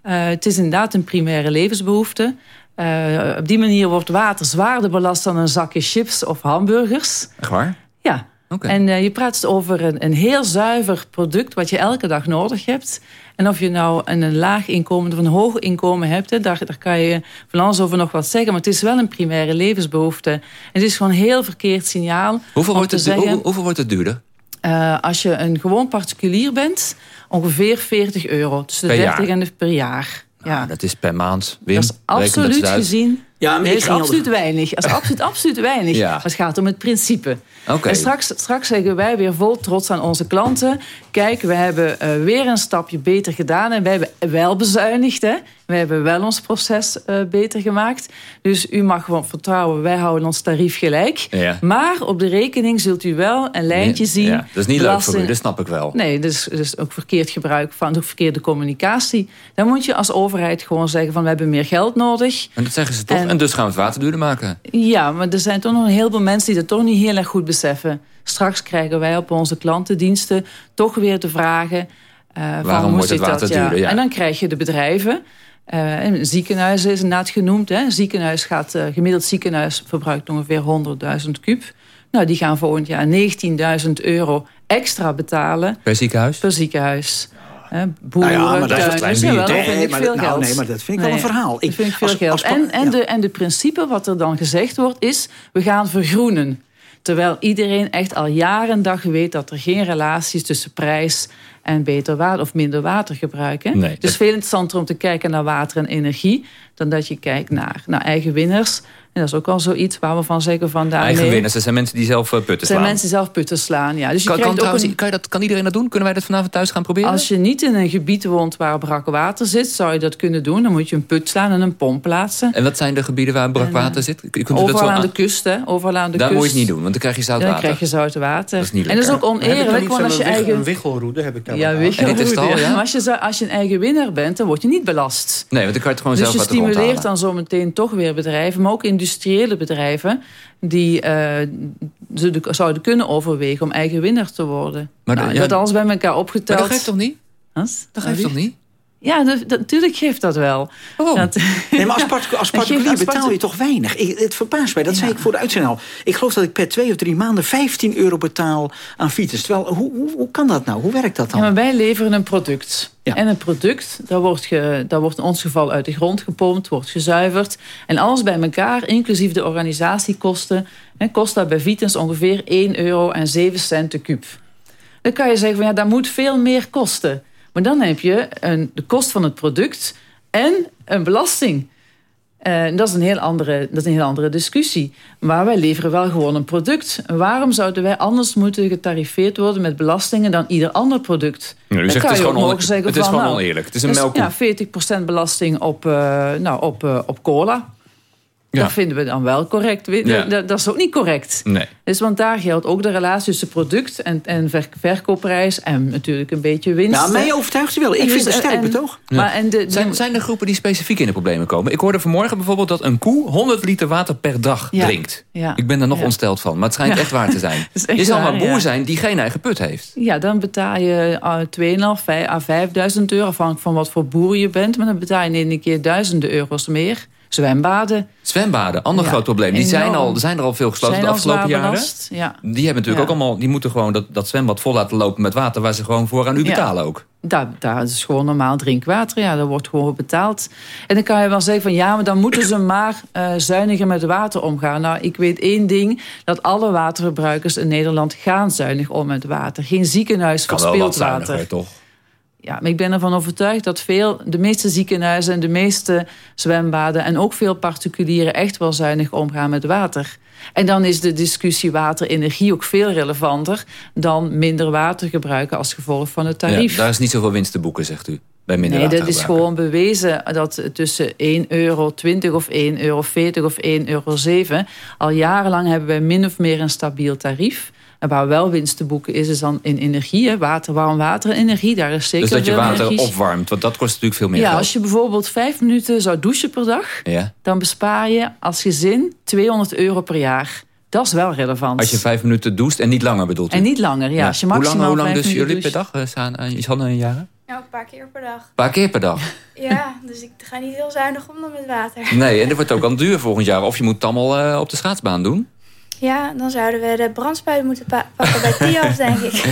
Uh, het is inderdaad een primaire levensbehoefte. Uh, op die manier wordt water zwaarder belast dan een zakje chips of hamburgers. Echt waar? Ja. Okay. En uh, je praat over een, een, heel zuiver product wat je elke dag nodig hebt. En of je nou een, een laag inkomen of een hoog inkomen hebt, hè, daar, daar kan je van alles over nog wat zeggen. Maar het is wel een primaire levensbehoefte. En het is gewoon een heel verkeerd signaal. Hoeveel, wordt het, zeggen, hoe, hoeveel wordt het duurder? Uh, als je een gewoon particulier bent, ongeveer 40 euro. Tussen de per 30 jaar. en de per jaar. Ja. Nou, dat is per maand. Wim, dat is absoluut dat gezien. Ja, maar is absoluut weinig. Is absoluut, absoluut weinig. Ja. Maar het gaat om het principe. Okay. En straks, straks zeggen wij weer vol trots aan onze klanten... kijk, we hebben uh, weer een stapje beter gedaan... en wij hebben wel bezuinigd. Hè? We hebben wel ons proces uh, beter gemaakt. Dus u mag gewoon vertrouwen, wij houden ons tarief gelijk. Ja. Maar op de rekening zult u wel een lijntje nee, zien. Ja. Dat is niet belasting. leuk voor u, dat snap ik wel. Nee, dus, dus ook verkeerd gebruik van, ook verkeerde communicatie. Dan moet je als overheid gewoon zeggen van... we hebben meer geld nodig. En dat zeggen ze toch, en, en dus gaan we het water duurder maken. Ja, maar er zijn toch nog een heleboel mensen die dat toch niet heel erg goed beseffen. Straks krijgen wij op onze klantendiensten toch weer de vragen... Uh, Waarom wordt het water dat, duurder? Ja. En dan krijg je de bedrijven... Uh, een ziekenhuis is inderdaad genoemd. Hè. Een ziekenhuis gaat, uh, gemiddeld ziekenhuis verbruikt ongeveer 100.000 kub. Nou, die gaan volgend jaar 19.000 euro extra betalen. Per ziekenhuis? Per ziekenhuis. Hè, boeren, nou ja, maar dat is een klein nee, maar, veel nou, geld. nee, maar dat vind ik nee, wel een verhaal. Ik, vind ik veel als, geld. Als, en, en, ja. de, en de principe wat er dan gezegd wordt is... we gaan vergroenen. Terwijl iedereen echt al jaren dag weet... dat er geen relatie is tussen prijs en beter water of minder water gebruiken. Nee, het is veel interessanter om te kijken naar water en energie... dan dat je kijkt naar, naar eigen winners. En dat is ook wel zoiets waar we van zeggen van daarmee... Eigen winners, dat zijn mensen die zelf putten slaan. Dat zijn mensen die zelf putten slaan, ja. Dus je kan, kan, trouwens, een... kan, je dat, kan iedereen dat doen? Kunnen wij dat vanavond thuis gaan proberen? Als je niet in een gebied woont waar brak water zit... zou je dat kunnen doen. Dan moet je een put slaan en een pomp plaatsen. En wat zijn de gebieden waar brak water zit? Kunt overal dat zo aan de kust, hè. Overal aan de Daar kust. moet je het niet doen, want dan krijg je zout water. Dan krijg je zout water. Dat is niet en dat is ook oneerlijk, want als je eigen... Een wiggelroede heb ik daar Ja, wiggelroede. Ja. Maar als je, als je een eigen winnaar bent, dan word je niet belast. Nee, want dan kan je het gewoon dus zelf je stimuleert dan zo meteen toch weer bedrijven... maar ook industriële bedrijven... die uh, zouden kunnen overwegen om eigen winnaar te worden. Maar nou, ja, dat alles bij elkaar opgeteld. Maar dat geeft toch niet? Wat? Dat geeft toch niet? Ja, natuurlijk geeft dat wel. Oh. Dat, nee, maar als, particulier, als particulier als betaal je toch weinig. Ik, het verbaast mij, dat ja. zei ik voor de uitzending al. Ik geloof dat ik per twee of drie maanden 15 euro betaal aan fietsen. Terwijl, hoe, hoe, hoe kan dat nou? Hoe werkt dat dan? Ja, maar wij leveren een product. Ja. En een product, dat wordt, ge, dat wordt in ons geval uit de grond gepompt, wordt gezuiverd. En alles bij elkaar, inclusief de organisatiekosten... Hè, kost dat bij Vitens ongeveer 1 euro en 7 cent de kuub. Dan kan je zeggen, van, ja, dat moet veel meer kosten... Maar dan heb je een, de kost van het product en een belasting. Uh, dat, is een heel andere, dat is een heel andere discussie. Maar wij leveren wel gewoon een product. Waarom zouden wij anders moeten getarifeerd worden met belastingen dan ieder ander product? Ja, u zegt, het is gewoon, on... het is gewoon nou, oneerlijk. Het is een melkkoe. Ja, 40% belasting op, uh, nou, op, uh, op cola. Ja. Dat vinden we dan wel correct. Ja. Dat, dat, is ook niet correct. Nee. Dus, want daar geldt ook de relatie tussen product en, en verkoopprijs... en natuurlijk een beetje winst. Nou, mij overtuigt u wel. Ik vind het een sterk betoog. Ja. Maar en de, zijn, zijn er groepen die specifiek in de problemen komen? Ik hoorde vanmorgen bijvoorbeeld dat een koe 100 liter water per dag drinkt. Ik ben er nog ontsteld van, maar het schijnt echt waar te zijn. Je zal maar boer zijn die geen eigen put heeft. Ja, dan betaal je uh, 2,5 à 5.000 euro... afhankelijk van wat voor boer je bent. Maar dan betaal je in een keer duizenden euro's meer... Zwembaden. Zwembaden, ander groot probleem. Die zijn, al, er zijn er al veel gesloten de afgelopen jaren. ja. Die hebben natuurlijk ook allemaal, die moeten gewoon dat, dat zwembad vol laten lopen met water waar ze gewoon voor aan u betalen ook. Daar, daar is gewoon normaal drinkwater. Ja, dat wordt gewoon betaald. En dan kan je wel zeggen van ja, maar dan moeten ze maar uh, zuiniger met water omgaan. Nou, ik weet één ding. Dat alle waterverbruikers in Nederland gaan zuinig om met water. Geen ziekenhuis verspilt water. toch? Ja, maar ik ben ervan overtuigd dat veel, de meeste ziekenhuizen en de meeste zwembaden en ook veel particulieren echt wel zuinig omgaan met water. En dan is de discussie waterenergie ook veel relevanter dan minder water gebruiken als gevolg van het tarief. Ja, daar is niet zoveel winst te boeken, zegt u. Bij minder nee, dat is gewoon bewezen dat tussen 1,20 euro of 1,40 euro of 1,07 euro al jarenlang hebben wij min of meer een stabiel tarief. En waar wel winst te boeken is, is dan in energie. Water, warm water en energie. Daar is zeker dus dat je water energie. opwarmt, want dat kost natuurlijk veel meer ja, geld. als je bijvoorbeeld vijf minuten zou douchen per dag... Ja. dan bespaar je als gezin 200 euro per jaar. Dat is wel relevant. Als je vijf minuten doucht en niet langer bedoelt u? En niet langer, ja. Als je maximaal hoe lang, hoe lang dus jullie per dag? Staan, uh, is een jaar? Nou, een paar keer per dag. Een paar keer per dag? ja, dus ik ga niet heel zuinig om dan met water. Nee, en dat wordt ook al duur volgend jaar. Of je moet het allemaal uh, op de schaatsbaan doen. Ja, dan zouden we de brandspuit moeten pa pakken bij Tiaf, denk ik.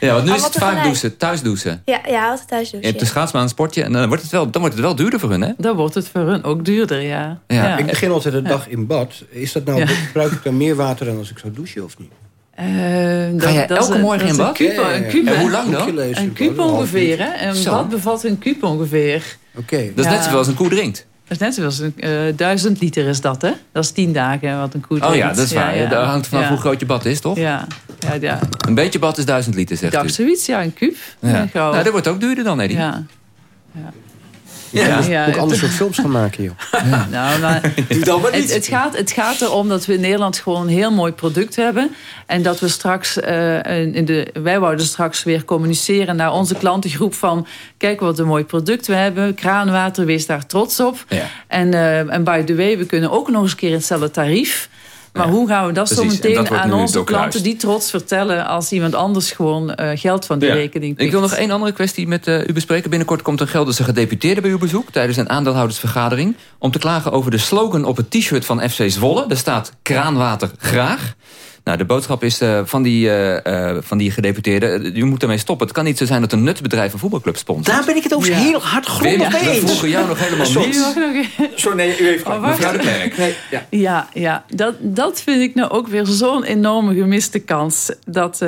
Ja, want nu is het vaak douchen, thuis douchen. Ja, ja altijd thuis douchen. Je hebt de schaatsbaan, een sportje en dan wordt, het wel, dan wordt het wel duurder voor hun, hè? Dan wordt het voor hun ook duurder, ja. ja. ja. Ik begin altijd de dag in bad. Is dat nou, ja. gebruik ik dan meer water dan als ik zou douchen of niet? Uh, Ga jij elke morgen in bad? Een hoe lang dan? Een kuub ongeveer, hè? Een bad bevat een kuub ongeveer. Oké. Okay. Dat is net zoals een koe drinkt. Dat is net zoals een uh, duizend liter is dat, hè? Dat is tien dagen wat een koe. Oh ja, dat is waar. Ja, ja. Dat hangt vanaf hoe groot je bad is, toch? Ja. ja, ja. Een beetje bad is duizend liter, zegt dacht u. zoiets, ja, een kuub. Ja. Nou, dat wordt ook duurder dan, Eddie. Ja. Ja. Ja, ja, ook anders soort films gaan maken, joh. Ja. Nou, maar het, het, gaat, het gaat erom dat we in Nederland gewoon een heel mooi product hebben. En dat we straks, uh, in de, wij wouden straks weer communiceren naar onze klantengroep van... kijk wat een mooi product we hebben, kraanwater, wees daar trots op. Ja. En, uh, en by the way, we kunnen ook nog eens een keer hetzelfde tarief... Maar hoe gaan we dat zo meteen aan onze klanten die trots vertellen... als iemand anders gewoon uh, geld van die ja. rekening pikt? Ik wil nog één andere kwestie met uh, u bespreken. Binnenkort komt een Gelderse gedeputeerde bij uw bezoek... tijdens een aandeelhoudersvergadering... om te klagen over de slogan op het t-shirt van FC Zwolle. Daar staat kraanwater graag. Nou, de boodschap is uh, van, die, uh, uh, van die gedeputeerde... u moet ermee stoppen. Het kan niet zo zijn dat een nutbedrijf een voetbalclub sponsort. Daar ben ik het over ja. heel hard grondig mee eens. We vroegen jou nog helemaal niet. Sorry, nee, u heeft oh, Mevrouw de Klerk. Nee, ja, ja, ja. Dat, dat vind ik nou ook weer zo'n enorme gemiste kans. Dat,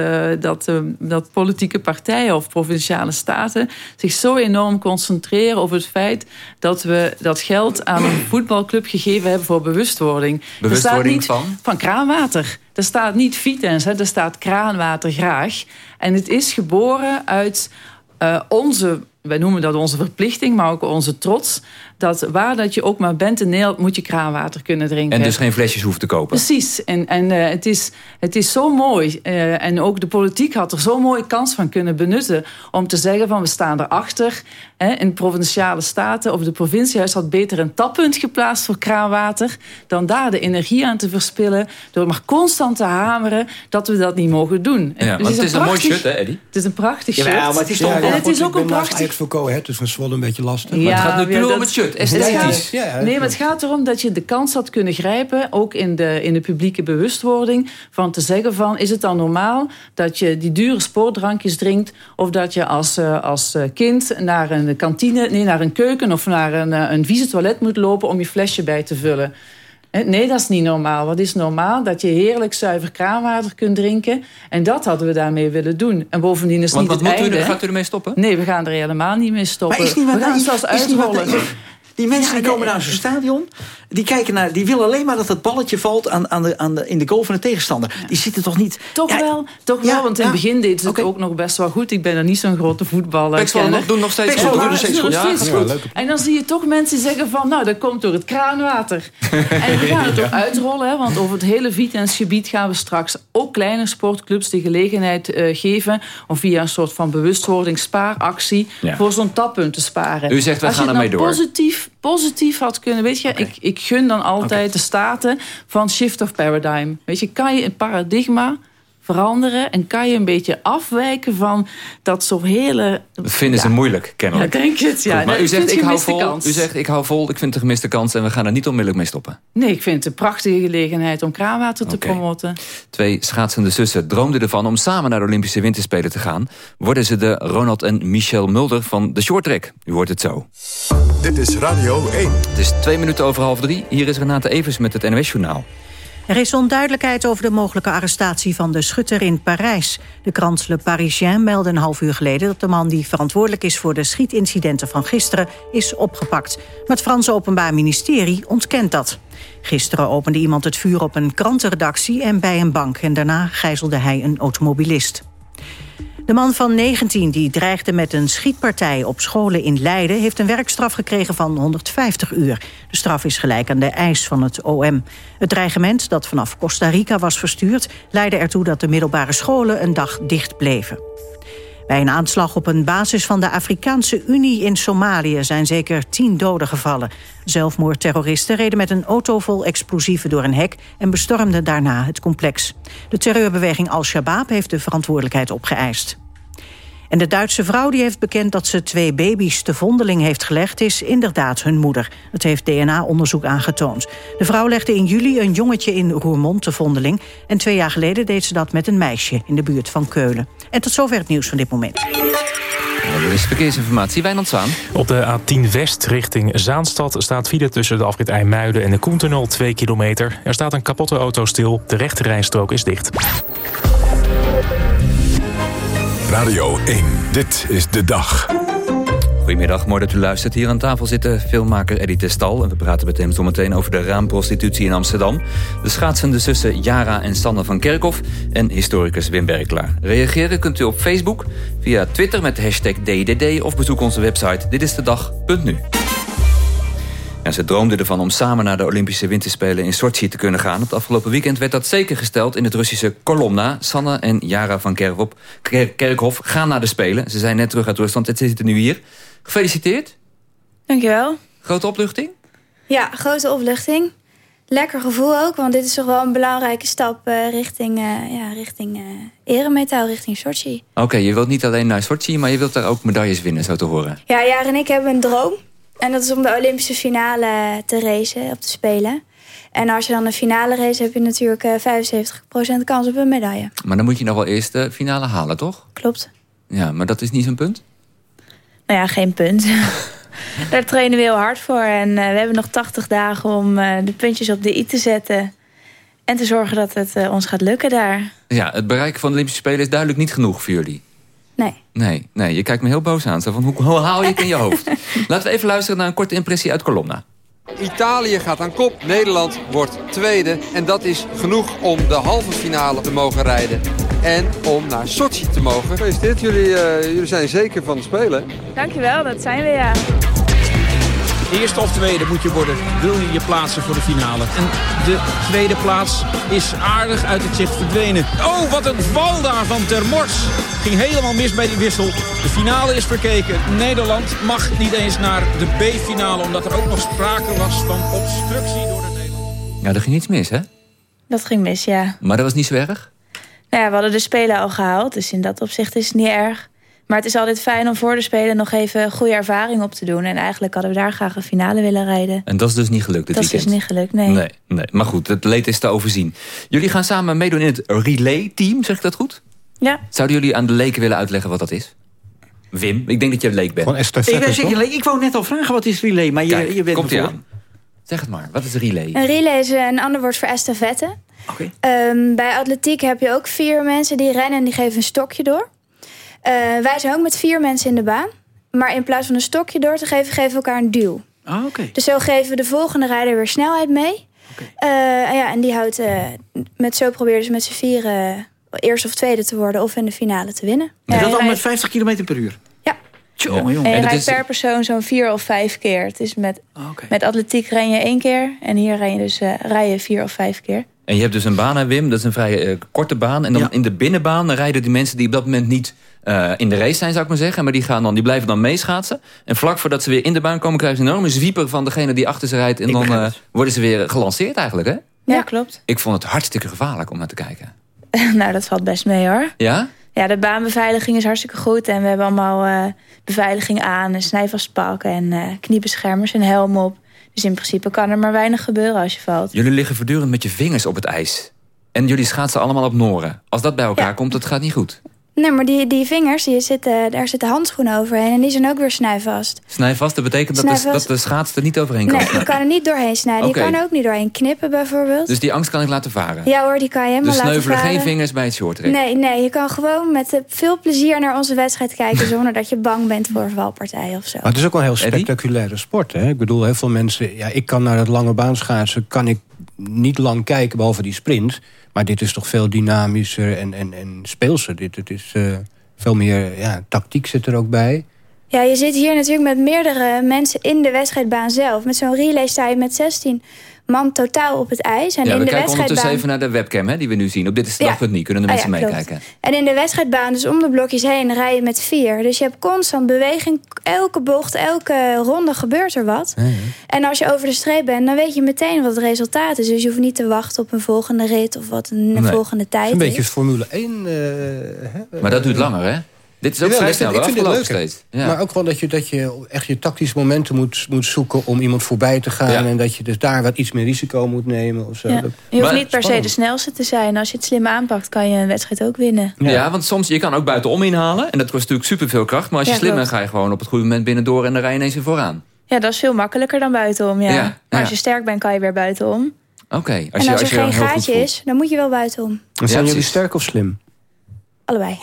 dat, dat politieke partijen of provinciale staten... zich zo enorm concentreren op het feit... dat we dat geld aan een voetbalclub gegeven hebben voor bewustwording. Bewustwording niet van? Van kraanwater. Er staat niet vitens, er staat kraanwater graag. En het is geboren uit uh, onze, wij noemen dat onze verplichting, maar ook onze trots. Dat waar dat je ook maar bent in Nederland, moet je kraanwater kunnen drinken. En dus geen flesjes hoeft te kopen. Precies. En, en uh, het, is, het is zo mooi. Uh, en ook de politiek had er zo'n mooie kans van kunnen benutten. Om te zeggen van we staan erachter. Hè, in provinciale staten of de provinciehuis had beter een tappunt geplaatst voor kraanwater. Dan daar de energie aan te verspillen. Door maar constant te hameren dat we dat niet mogen doen. Ja, maar het is, het is een, een mooi shirt hè Eddie? Het is een prachtig shirt. Ja, maar het is toch ja, en het is ook een prachtig... Ajax voor Coët, dus van Zwolle een beetje lastig. Ja, maar het gaat dat... om het shirt. Esthetisch. Ja, nee, maar het gaat erom dat je de kans had kunnen grijpen... ook in de, in de publieke bewustwording... van te zeggen van, is het dan normaal... dat je die dure sportdrankjes drinkt... of dat je als, uh, als kind naar een kantine... nee, naar een keuken of naar een, uh, een vieze toilet moet lopen... om je flesje bij te vullen. Nee, dat is niet normaal. Wat is normaal? Dat je heerlijk zuiver kraanwater kunt drinken. En dat hadden we daarmee willen doen. En bovendien is Want, niet wat het moet einde. U er, gaat u ermee stoppen? Nee, we gaan er helemaal niet mee stoppen. Maar is niet wat we gaan is, zelfs is niet wat, uitrollen. Die mensen die komen naar zo'n stadion. Die, kijken naar, die willen alleen maar dat het balletje valt aan, aan de, aan de, in de goal van de tegenstander. Die zitten toch niet... Toch Ja, wel, toch ja, wel, want in het begin deed ze het ook nog best wel goed. Ik ben er niet zo'n grote voetballer. Doen nog steeds goed. Doen nog steeds doen goed. leuke En dan zie je toch mensen zeggen van... nou, dat komt door het kraanwater. en we gaan het ook uitrollen, hè, want over het hele Vitens-gebied... gaan we straks ook kleine sportclubs de gelegenheid eh, geven... om via een soort van bewustwordingsspaaractie... Ja. voor zo'n tappunt te sparen. U zegt, we Als gaan je het ermee nou door. Positief, positief had kunnen... Weet je, ik, ik gun dan altijd de staten van shift of paradigm. Weet je, kan je een paradigma veranderen... en kan je een beetje afwijken van dat soort hele... Dat vinden ze moeilijk, kennelijk. Ja, denk het, ja. Goed, maar Nee, u zegt, ik hou vol, kans. u zegt, ik hou vol, ik vind het een gemiste kans... en we gaan er niet onmiddellijk mee stoppen. Nee, ik vind het een prachtige gelegenheid om kraanwater te promoten. Twee schaatsende zussen droomden ervan om samen naar de Olympische Winterspelen te gaan. Worden ze de Ronald en Michel Mulder van de shorttrack. U hoort het zo. Dit is Radio 1. Het is twee minuten over half drie. Hier is Renate Evers met het NOS-journaal. Er is onduidelijkheid over de mogelijke arrestatie van de schutter in Parijs. De krant Le Parisien meldde een half uur geleden... dat de man die verantwoordelijk is voor de schietincidenten van gisteren... is opgepakt. Maar het Franse Openbaar Ministerie ontkent dat. Gisteren opende iemand het vuur op een krantenredactie en bij een bank... en daarna gijzelde hij een automobilist. De man van 19 die dreigde met een schietpartij op scholen in Leiden... heeft een werkstraf gekregen van 150 uur. De straf is gelijk aan de eis van het OM. Het dreigement dat vanaf Costa Rica was verstuurd... leidde ertoe dat de middelbare scholen een dag dicht bleven. Bij een aanslag op een basis van de Afrikaanse Unie in Somalië... zijn zeker tien doden gevallen. Zelfmoordterroristen reden met een auto vol explosieven door een hek... en bestormden daarna het complex. De terreurbeweging Al-Shabaab heeft de verantwoordelijkheid opgeëist. En de Duitse vrouw die heeft bekend dat ze twee baby's te vondeling heeft gelegd... is inderdaad hun moeder. Dat heeft DNA-onderzoek aangetoond. De vrouw legde in juli een jongetje in Roermond te vondeling... en twee jaar geleden deed ze dat met een meisje in de buurt van Keulen. En tot zover het nieuws van dit moment. Er is verkeersinformatie. Wijnand Zwaan. Op de A10 West richting Zaanstad staat file tussen de afrit IJmuiden en de Koentunnel 2 kilometer. Er staat een kapotte auto stil. De rechte rijstrook is dicht. Radio 1, dit is de dag. Goedemiddag, mooi dat u luistert. Hier aan tafel zitten filmmaker Eddie Testal. En we praten met hem zometeen over de raamprostitutie in Amsterdam. De schaatsende zussen Jara en Sanne van Kerkhoff. En historicus Wim Berklaar. Reageren kunt u op Facebook, via Twitter met hashtag DDD... of bezoek onze website ditistedag.nu. En ze droomden ervan om samen naar de Olympische Winterspelen in Sochi te kunnen gaan. Het afgelopen weekend werd dat zeker gesteld in het Russische Kolomna. Sanne en Jara van Kerkhoff, Ker- Kerkhoff gaan naar de Spelen. Ze zijn net terug uit Rusland en zitten nu hier. Gefeliciteerd. Dankjewel. Grote opluchting? Ja, grote opluchting. Lekker gevoel ook, want dit is toch wel een belangrijke stap eh, richting, eh ja, richting eh eremetaal, richting Sochi. Oké, je wilt niet alleen naar Sochi, maar je wilt daar ook medailles winnen, zo te horen. Ja, Jaren en ik hebben een droom. En dat is om de Olympische finale te racen op te spelen. En als je dan een finale race heb je natuurlijk eh 75% kans op een medaille. Maar dan moet je nog wel eerst de finale halen, toch? Klopt. Ja, maar dat is niet zo'n punt? Nou ja, geen punt. Daar trainen we heel hard voor. En eh, we hebben nog 80 dagen om eh, de puntjes op de i te zetten. En te zorgen dat het eh, ons gaat lukken daar. Ja, het bereiken van de Olympische Spelen is duidelijk niet genoeg voor jullie. Nee. Nee, nee, je kijkt me heel boos aan. Zo van, hoe, hoe haal je het in je hoofd? Laten we even luisteren naar een korte impressie uit Colomna. Italië gaat aan kop, Nederland wordt tweede. En dat is genoeg om de halve finale te mogen rijden. En om naar Sochi te mogen. Gefeliciteerd, jullie, eh, jullie zijn zeker van het spelen. Dankjewel, dat zijn we ja. Eerste of tweede moet je worden, wil je je plaatsen voor de finale. En de tweede plaats is aardig uit het zicht verdwenen. Oh, wat een val daar van Termors. Ging helemaal mis bij die wissel. De finale is verkeken. Nederland mag niet eens naar de B-finale... omdat er ook nog sprake was van obstructie door de Nederlanders. Ja, er ging iets mis, hè? Dat ging mis, ja. Maar dat was niet zo erg? Nou ja, we hadden de Spelen al gehaald. Dus in dat opzicht is het niet erg. Maar het is altijd fijn om voor de Spelen nog even goede ervaring op te doen. En eigenlijk hadden we daar graag een finale willen rijden. En dat is dus niet gelukt dit dat is dus niet gelukt, nee. nee. Nee, maar goed, het leed is te overzien. Jullie gaan samen meedoen in het relay-team, zeg ik dat goed? Ja. Zouden jullie aan de leken willen uitleggen wat dat is? Wim, ik denk dat je leek bent. Ik, ben zeker, ik wou net al vragen wat is relay, maar je, Kijk, je bent komt aan. Zeg het maar, wat is relay? Een relay is een ander woord voor estafette. Ehm, bij atletiek heb je ook vier mensen die rennen en die geven een stokje door. Eh, wij zijn ook met vier mensen in de baan. Maar in plaats van een stokje door te geven, geven we elkaar een duw. Ah, oké. Dus zo geven we de volgende rijder weer snelheid mee. Eh, ja, en die houdt eh, met zo proberen ze met z'n vieren eerste of tweede te worden of in de finale te winnen. En Ja, dat je al met rijdt- 50 km per uur? Ja. Tjonge, En je En dat rijdt is- per persoon zo'n vier of vijf keer. Het is met, Ah, met atletiek ren je één keer. En hier ren je dus eh, rij je vier of vijf keer. En je hebt dus een baan, hè, Wim. Dat is een vrij korte baan. En dan in de binnenbaan dan rijden die mensen die op dat moment niet eh, in de race zijn, zou ik maar zeggen. Maar die, gaan dan, die blijven dan meeschaatsen. En vlak voordat ze weer in de baan komen, krijgen ze een enorme zwieper van degene die achter ze rijdt. En dan eh, worden ze weer gelanceerd eigenlijk, hè? Ja, klopt. Ik vond het hartstikke gevaarlijk om naar te kijken. nou, dat valt best mee hoor. Ja? Ja, de baanbeveiliging is hartstikke goed. En we hebben allemaal eh, beveiliging aan. Een snijvastpak en eh, kniebeschermers en helm op. Dus in principe kan er maar weinig gebeuren als je valt. Jullie liggen voortdurend met je vingers op het ijs. En jullie schaatsen allemaal op Noren. Als dat bij elkaar komt, dat gaat niet goed. Nee, maar die, die vingers, die zitten, daar zitten handschoenen overheen. En die zijn ook weer snijvast. Snij vast, dat betekent dat de, Snijvast. dat de schaats er niet overheen kan. Nee, je kan er niet doorheen snijden. Oké. Je kan er ook niet doorheen knippen bijvoorbeeld. Dus die angst kan ik laten varen. Ja hoor, die kan je helemaal dus laten sneuvelen varen. geen vingers bij het short trekken. Nee, nee, je kan gewoon met eh, veel plezier naar onze wedstrijd kijken... zonder dat je bang bent voor valpartijen of zo. Maar het is ook wel een heel spectaculaire sport. Hè? Ik bedoel, heel veel mensen... Ja, ik kan naar het lange baanschaatsen kan ik niet lang kijken, behalve die sprint. Maar dit is toch veel dynamischer en, en, en speelser. Dit, het is eh, veel meer... Ja, tactiek zit er ook bij. Ja, je zit hier natuurlijk met meerdere mensen in de wedstrijdbaan zelf. Met zo'n relay sta je met 16 man totaal op het ijs. En ja, in we de kijken ondertussen even naar de webcam hè, die we nu zien. Op dit is Ja. niet kunnen de Ah, mensen ja, meekijken. En in de wedstrijdbaan, dus om de blokjes heen, rij je met vier. Dus je hebt constant beweging. Elke bocht, elke ronde gebeurt er wat. En als je over de streep bent, dan weet je meteen wat het resultaat is. Dus je hoeft niet te wachten op een volgende rit of wat een Nee. volgende Het is tijd een beetje is. Formule 1. eh, hè? Maar dat duurt langer, hè? Dit is ook Jawel, vrij snel ik vind steeds. Ja. Maar ook wel dat je, dat je echt je tactische momenten moet, moet zoeken... om iemand voorbij te gaan. Ja. En dat je dus daar wat iets meer risico moet nemen. Of zo. Ja. Dat- Je hoeft Maar- niet per se de snelste te zijn. Als je het slim aanpakt, kan je een wedstrijd ook winnen. Ja. want soms je kan ook buitenom inhalen. En dat kost natuurlijk superveel kracht. Maar als je Ja, slim bent, ga je gewoon op het goede moment binnendoor... en dan rij je ineens weer vooraan. Ja, dat is veel makkelijker dan buitenom, ja. Ja, Maar als je sterk bent, kan je weer buitenom. Oké, als en je, als, als er je geen gaatje is, dan moet je wel buitenom. En zijn jullie sterk of slim? Allebei.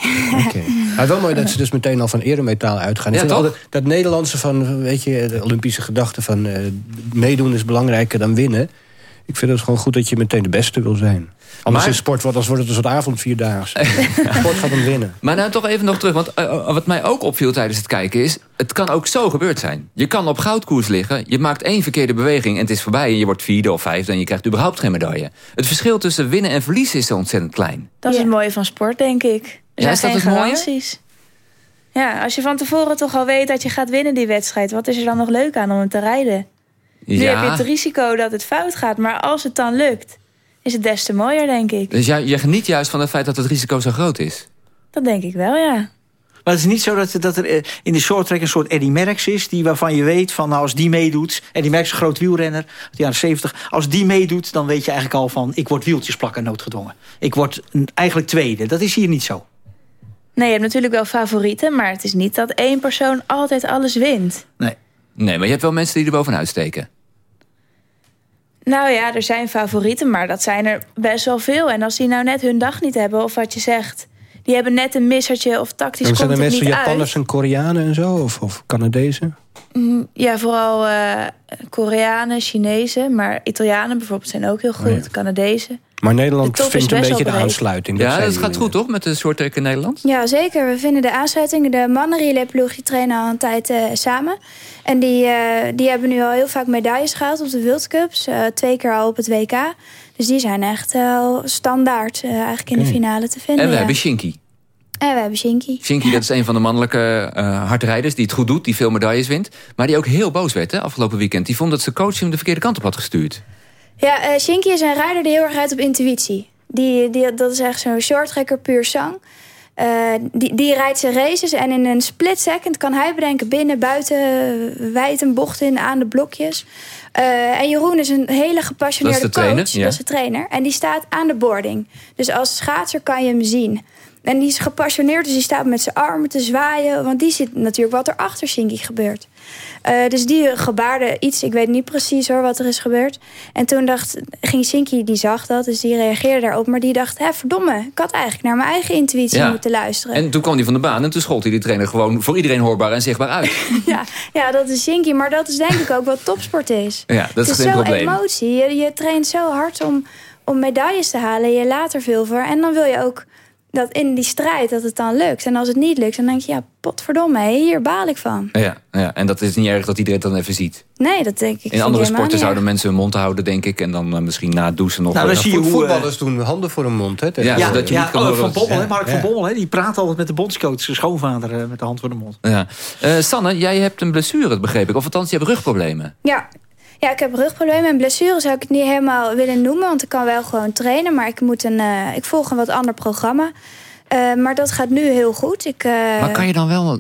Maar wel mooi dat ze dus meteen al van eremetalen uitgaan. Ik Ja, vind toch? altijd dat Nederlandse van, weet je, de Olympische gedachte van eh, meedoen is belangrijker dan winnen. Ik vind het gewoon goed dat je meteen de beste wil zijn. Anders Maar- is sport, wat als wordt het een soort avondvierdaags. sport gaat om winnen. Maar nou toch even nog terug, want eh, eh, wat mij ook opviel tijdens het kijken is... het kan ook zo gebeurd zijn. Je kan op goudkoers liggen, je maakt één verkeerde beweging... en het is voorbij en je wordt vierde of vijfde... en je krijgt überhaupt geen medaille. Het verschil tussen winnen en verliezen is zo ontzettend klein. Dat is het mooie van sport, denk ik. Er Ja, zijn is dat geen het mooie? garanties. Ja, als je van tevoren toch al weet dat je gaat winnen die wedstrijd... wat is er dan nog leuk aan om hem te rijden? Nu Ja. heb je het risico dat het fout gaat. Maar als het dan lukt, is het des te mooier, denk ik. Dus jij, je geniet juist van het feit dat het risico zo groot is. Dat denk ik wel, ja. Maar het is niet zo dat, dat er eh, in de short track een soort Eddie Merckx is... Die waarvan je weet van nou, als die meedoet... Eddie Merckx, een groot wielrenner uit de jaren 70... als die meedoet, dan weet je eigenlijk al van... ik word wieltjes plakken noodgedwongen. Ik word eigenlijk tweede. Dat is hier niet zo. Nee, je hebt natuurlijk wel favorieten... maar het is niet dat één persoon altijd alles wint. Nee. Nee, maar je hebt wel mensen die er bovenuit steken. Nou ja, er zijn favorieten, maar dat zijn er best wel veel. En als die nou net hun dag niet hebben, of wat je zegt... die hebben net een missertje of tactisch komt zijn er mensen niet Japanners uit. en Koreanen en zo? Of, of Canadezen? Mm, Ja, vooral eh, Koreanen, Chinezen, maar Italianen bijvoorbeeld zijn ook heel goed. Canadezen. Maar De Nederland vindt een beetje de aansluiting. Ja, dat gaat goed toch met de short track in Nederland? Ja, zeker. We vinden de aansluiting. De mannenrelayploeg die trainen al een tijd eh, samen. En die, eh, die hebben nu al heel vaak medailles gehaald op de World Cups. eh, twee keer al op het WK. Dus die zijn echt eh, standaard eh, eigenlijk in de finale te vinden. En we ja. hebben Shinky. En we hebben Shinky. Shinky, dat is een van de mannelijke eh, hardrijders die het goed doet, die veel medailles wint. Maar die ook heel boos werd hè, afgelopen weekend. Die vond dat zijn coach hem de verkeerde kant op had gestuurd. Ja, eh Shinky is een rijder die heel erg rijdt op intuïtie. Die, die, dat is echt zo'n shorttrekker puur zang. Eh, die, die rijdt zijn races en in een split second kan hij bedenken binnen, buiten, wijd een bocht in aan de blokjes. Eh, en Jeroen is een hele gepassioneerde Dat is de coach. trainer, ja. Dat is de trainer. En die staat aan de boarding. Dus als schaatser kan je hem zien. En die is gepassioneerd, dus die staat met zijn armen te zwaaien. Want die ziet natuurlijk wat er achter Shinky gebeurt. Uh, dus die gebaarde iets, ik weet niet precies hoor wat er is gebeurd. En toen dacht, ging Shinky, die zag dat, dus die reageerde daarop. Maar die dacht, hè, verdomme, ik had eigenlijk naar mijn eigen intuïtie Ja. moeten luisteren. En toen kwam hij van de baan en toen schold hij die trainer gewoon voor iedereen hoorbaar en zichtbaar uit. ja, ja, dat is Shinky, maar dat is denk ik ook wat topsport is. Ja, dat is het is geen probleem. emotie. Je, je traint zo hard om, om medailles te halen. Je laat er veel voor. En dan wil je ook dat in die strijd dat het dan lukt. En als het niet lukt, dan denk je, ja, potverdomme, hier baal ik van. Ja, ja, en dat is niet erg dat iedereen het dan even ziet. Nee, dat denk ik. In andere sporten zouden mensen hun mond houden, denk ik. En dan eh, misschien na het douchen nog... Nou, dan wel- zie je hoe, eh, Voetballers doen handen voor hun mond. Hè, Ja, zodat je ja, niet kan oh, horen Van Bommel, hè, Ja. Mark van Bommel, hè, die praat altijd met de bondscoach, zijn schoonvader, eh, met de hand voor de mond. Ja. Eh, Sanne, jij hebt een blessure, begreep ik. Of althans, je hebt rugproblemen. Ja. Ja, ik heb rugproblemen en blessures zou ik het niet helemaal willen noemen. Want ik kan wel gewoon trainen, maar ik, moet een, eh, ik volg een wat ander programma. Eh, maar dat gaat nu heel goed. Ik, eh, Maar kan je dan wel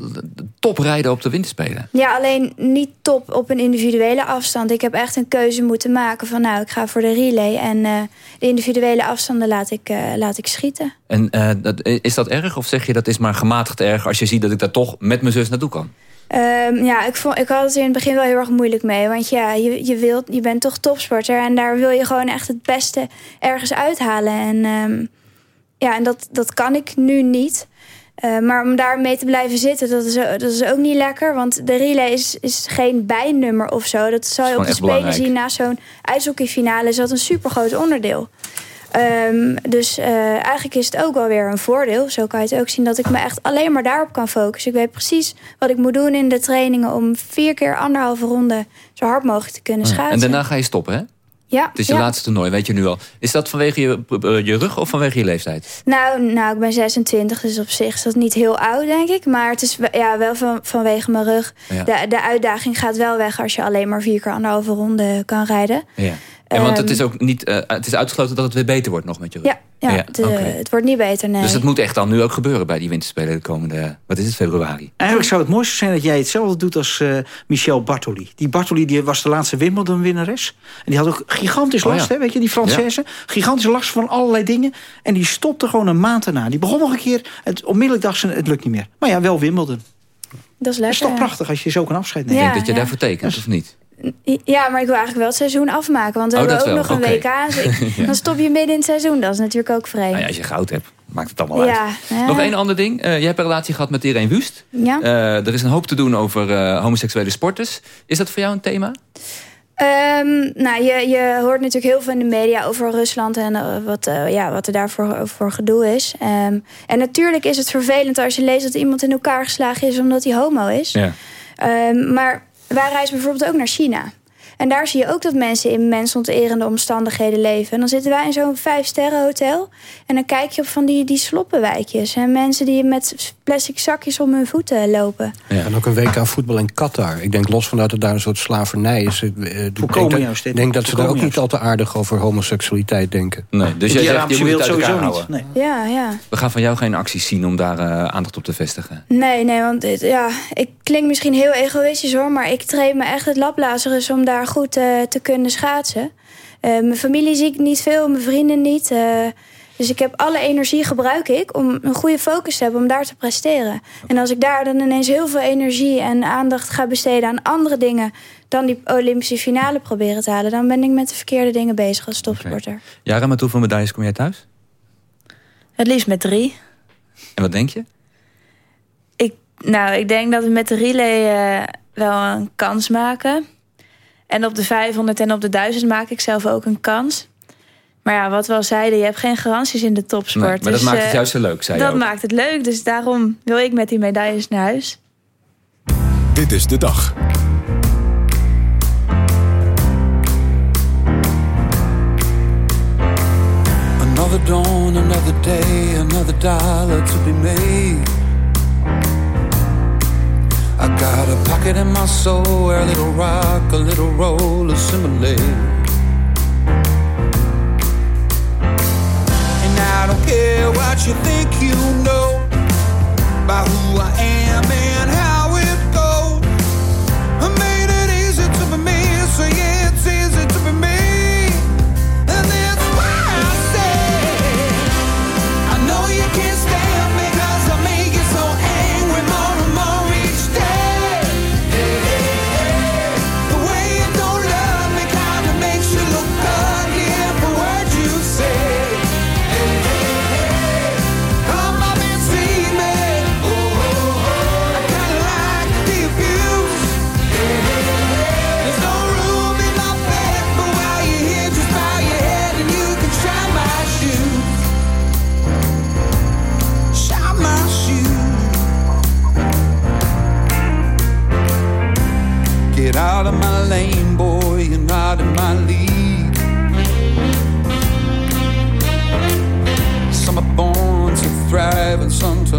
top rijden op de winterspelen? Ja, alleen niet top op een individuele afstand. Ik heb echt een keuze moeten maken van nou, ik ga voor de relay. En de individuele afstanden laat ik, laat ik schieten. En dat, is dat erg? Of zeg je dat is maar gematigd erg... als je ziet dat ik daar toch met mijn zus naartoe kan? Ehm, ja, ik, vond, ik had het in het begin wel heel erg moeilijk mee. Want ja, je, je, wilt, je bent toch topsporter. En daar wil je gewoon echt het beste ergens uithalen. En ehm, ja, en dat, dat kan ik nu niet. Eh, maar om daar mee te blijven zitten, dat is, dat is ook niet lekker. Want de relay is, is geen bijnummer of zo. Dat zal je op de Spelen zien na zo'n ijshockeyfinale. Is dat een supergroot onderdeel. Ehm, dus eh, eigenlijk is het ook wel weer een voordeel. Zo kan je het ook zien dat ik me echt alleen maar daarop kan focussen. Ik weet precies wat ik moet doen in de trainingen... om vier keer anderhalve ronde zo hard mogelijk te kunnen schaatsen. En daarna ga je stoppen, hè? Ja, Het is je ja. laatste toernooi, weet je nu al. Is dat vanwege je, eh, je rug of vanwege je leeftijd? Nou, nou, ik ben 26, dus op zich is dat niet heel oud, denk ik. Maar het is ja, wel van, vanwege mijn rug. Ja. De, de uitdaging gaat wel weg als je alleen maar vier keer anderhalve ronde kan rijden. Ja. En want het Ehm, is ook niet, eh, het is uitgesloten dat het weer beter wordt nog met je rug. Ja, ja, het, eh, het wordt niet beter, nee. Dus het moet echt dan nu ook gebeuren bij die winterspelen de komende, wat is het, februari? Eigenlijk zou het mooiste zijn dat jij hetzelfde doet als eh, Michel Bartoli. Die Bartoli die was de laatste Wimbledon-winnares. En die had ook gigantisch Oh, last, ja. hè, weet je, die Française. Gigantisch last van allerlei dingen. En die stopte gewoon een maand erna. Die begon nog een keer. Het, onmiddellijk dacht ze, het lukt niet meer. Maar ja, wel Wimbledon. Dat is Dat lekker. is toch prachtig als je zo kan afscheid nemen. Ja, Ik denk dat je ja. daarvoor tekent, of niet? Ja, maar ik wil eigenlijk wel het seizoen afmaken. Want we Oh, hebben ook wel, nog een oké. WK. Dus Ja. Dan stop je midden in het seizoen. Dat is natuurlijk ook vreemd. Nou ja, als je goud hebt, maakt het allemaal Ja, uit. ja. Nog één ander ding. Eh, je hebt een relatie gehad met Irene Wust. Ja. Eh, er is een hoop te doen over eh, homoseksuele sporters. Is dat voor jou een thema? Ehm, nou, je, je hoort natuurlijk heel veel in de media over Rusland en wat, ja, wat er daarvoor voor gedoe is. Ehm, en natuurlijk is het vervelend als je leest dat iemand in elkaar geslagen is omdat hij homo is. Ja. Ehm, maar wij reizen bijvoorbeeld ook naar China. En daar zie je ook dat mensen in mensonterende omstandigheden leven. En dan zitten wij in zo'n vijf-sterren hotel. En dan kijk je op van die, die sloppenwijkjes. En mensen die met plastic zakjes om hun voeten lopen. Ja. En ook een WK voetbal in Qatar. Ik denk los van dat het daar een soort slavernij is. Ik eh, ik denk, juist, dat, dit. denk dat ze daar ook niet al te aardig over homoseksualiteit denken. Nee, dus jij zegt, je moet houden. Nee. Ja, ja. We gaan van jou geen acties zien om daar eh, aandacht op te vestigen. Nee, nee, want dit, ja, ik klink misschien heel egoïstisch hoor, maar ik train me echt het lablazerus om daar goed eh, te kunnen schaatsen. Eh, mijn familie zie ik niet veel, mijn vrienden niet. eh, dus ik heb alle energie gebruik ik om een goede focus te hebben om daar te presteren. En als ik daar dan ineens heel veel energie en aandacht ga besteden aan andere dingen dan die Olympische finale proberen te halen, dan ben ik met de verkeerde dingen bezig als topsporter. Jara, met hoeveel medailles kom jij thuis? Het liefst met drie. En wat denk je? Ik, nou, ik denk dat we met de relay wel een kans maken. En op de 500 en op de 1000 maak ik zelf ook een kans. Maar ja, wat we al zeiden, je hebt geen garanties in de topsport. Nee, maar dat Dus, maakt het eh, juist zo leuk, zei je Dat ook. maakt het leuk, dus daarom wil ik met die medailles naar huis. Dit is de dag. Another dawn, another day, another dollar to be made. I got a pocket in my soul where a little rock, a little roll assimilate. And I don't care what you think you know about who I am and how Get out of my lane, boy, and ride in my league. Some are born to thrive and some to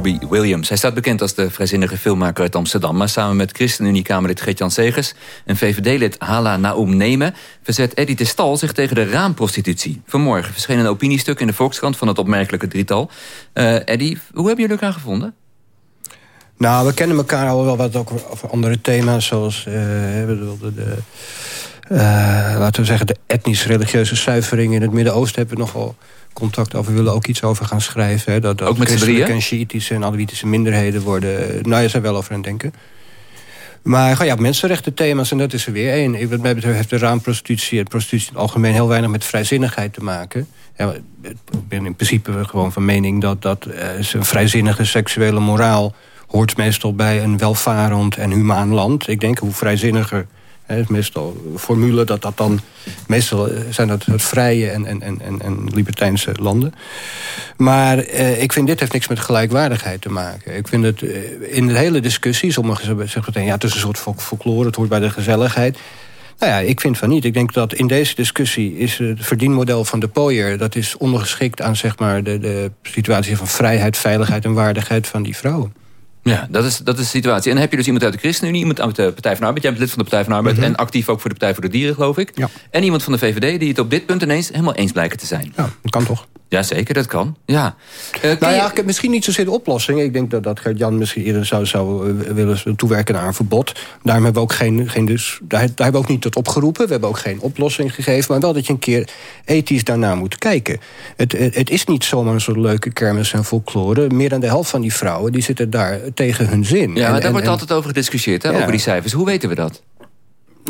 Robbie Williams. Hij staat bekend als de vrijzinnige filmmaker uit Amsterdam... maar samen met ChristenUnie-Kamerlid Geert-Jan Segers... en VVD-lid Hala Naoum Nemen... verzet Eddie de Stal zich tegen de raamprostitutie. Vanmorgen verscheen een opiniestuk in de Volkskrant... van het opmerkelijke drietal. Eh Eddie, hoe hebben jullie elkaar gevonden? Nou, we kennen elkaar al wel wat ook over andere thema's, zoals de, de, de, eh, laten we zeggen, de etnisch-religieuze zuivering in het Midden-Oosten hebben we nogal contact over. We willen ook iets over gaan schrijven. Hè, dat, dat Ook met z'n drieën? en Shiïtische en Alawitische minderheden worden. Nou, je zijn wel over aan het denken. Maar ja, mensenrechten thema's, en dat is er weer één. Ik- Wat mij betreft heeft de raamprostitutie en prostitutie in het algemeen heel weinig met vrijzinnigheid te maken. Ja, ik ben in principe gewoon van mening dat, dat eh, een vrijzinnige seksuele moraal hoort meestal bij een welvarend en humaan land. Ik denk hoe vrijzinniger, is meestal formule dat dat dan... meestal eh, zijn dat vrije en, en, en, en, libertijnse landen. Maar eh, ik vind dit heeft niks met gelijkwaardigheid te maken. Ik vind het eh, in de hele discussie, sommigen zeggen meteen... ja, het is een soort fol- folklore, het hoort bij de gezelligheid... Nou ja, ik vind van niet. Ik denk dat in deze discussie is het verdienmodel van de pooier... dat is ondergeschikt aan zeg maar, de, de situatie van vrijheid, veiligheid en waardigheid van die vrouwen. Ja, dat is, dat is de situatie. En dan heb je dus iemand uit de ChristenUnie, iemand uit de Partij van de Arbeid. Jij bent lid van de Partij van de Arbeid Mhm. en actief ook voor de Partij voor de Dieren, geloof ik. En iemand van de VVD die het op dit punt ineens helemaal eens blijken te zijn. Ja, dat kan toch? Jazeker, dat kan. Ja. Kun Nou ja, ik heb misschien niet zozeer de oplossing. Ik denk dat, dat Gert-Jan misschien eerder zou, zou eh, willen toewerken naar een verbod. Daarom hebben we ook geen, geen dus, daar, daar hebben we ook niet tot opgeroepen. We hebben ook geen oplossing gegeven. Maar wel dat je een keer ethisch daarna moet kijken. Het, het, het is niet zomaar een soort leuke kermis en folklore. Meer dan de helft van die vrouwen die zitten daar tegen hun zin. Ja, En- daar en- wordt en- altijd over gediscussieerd, hè, Ja. over die cijfers. Hoe weten we dat?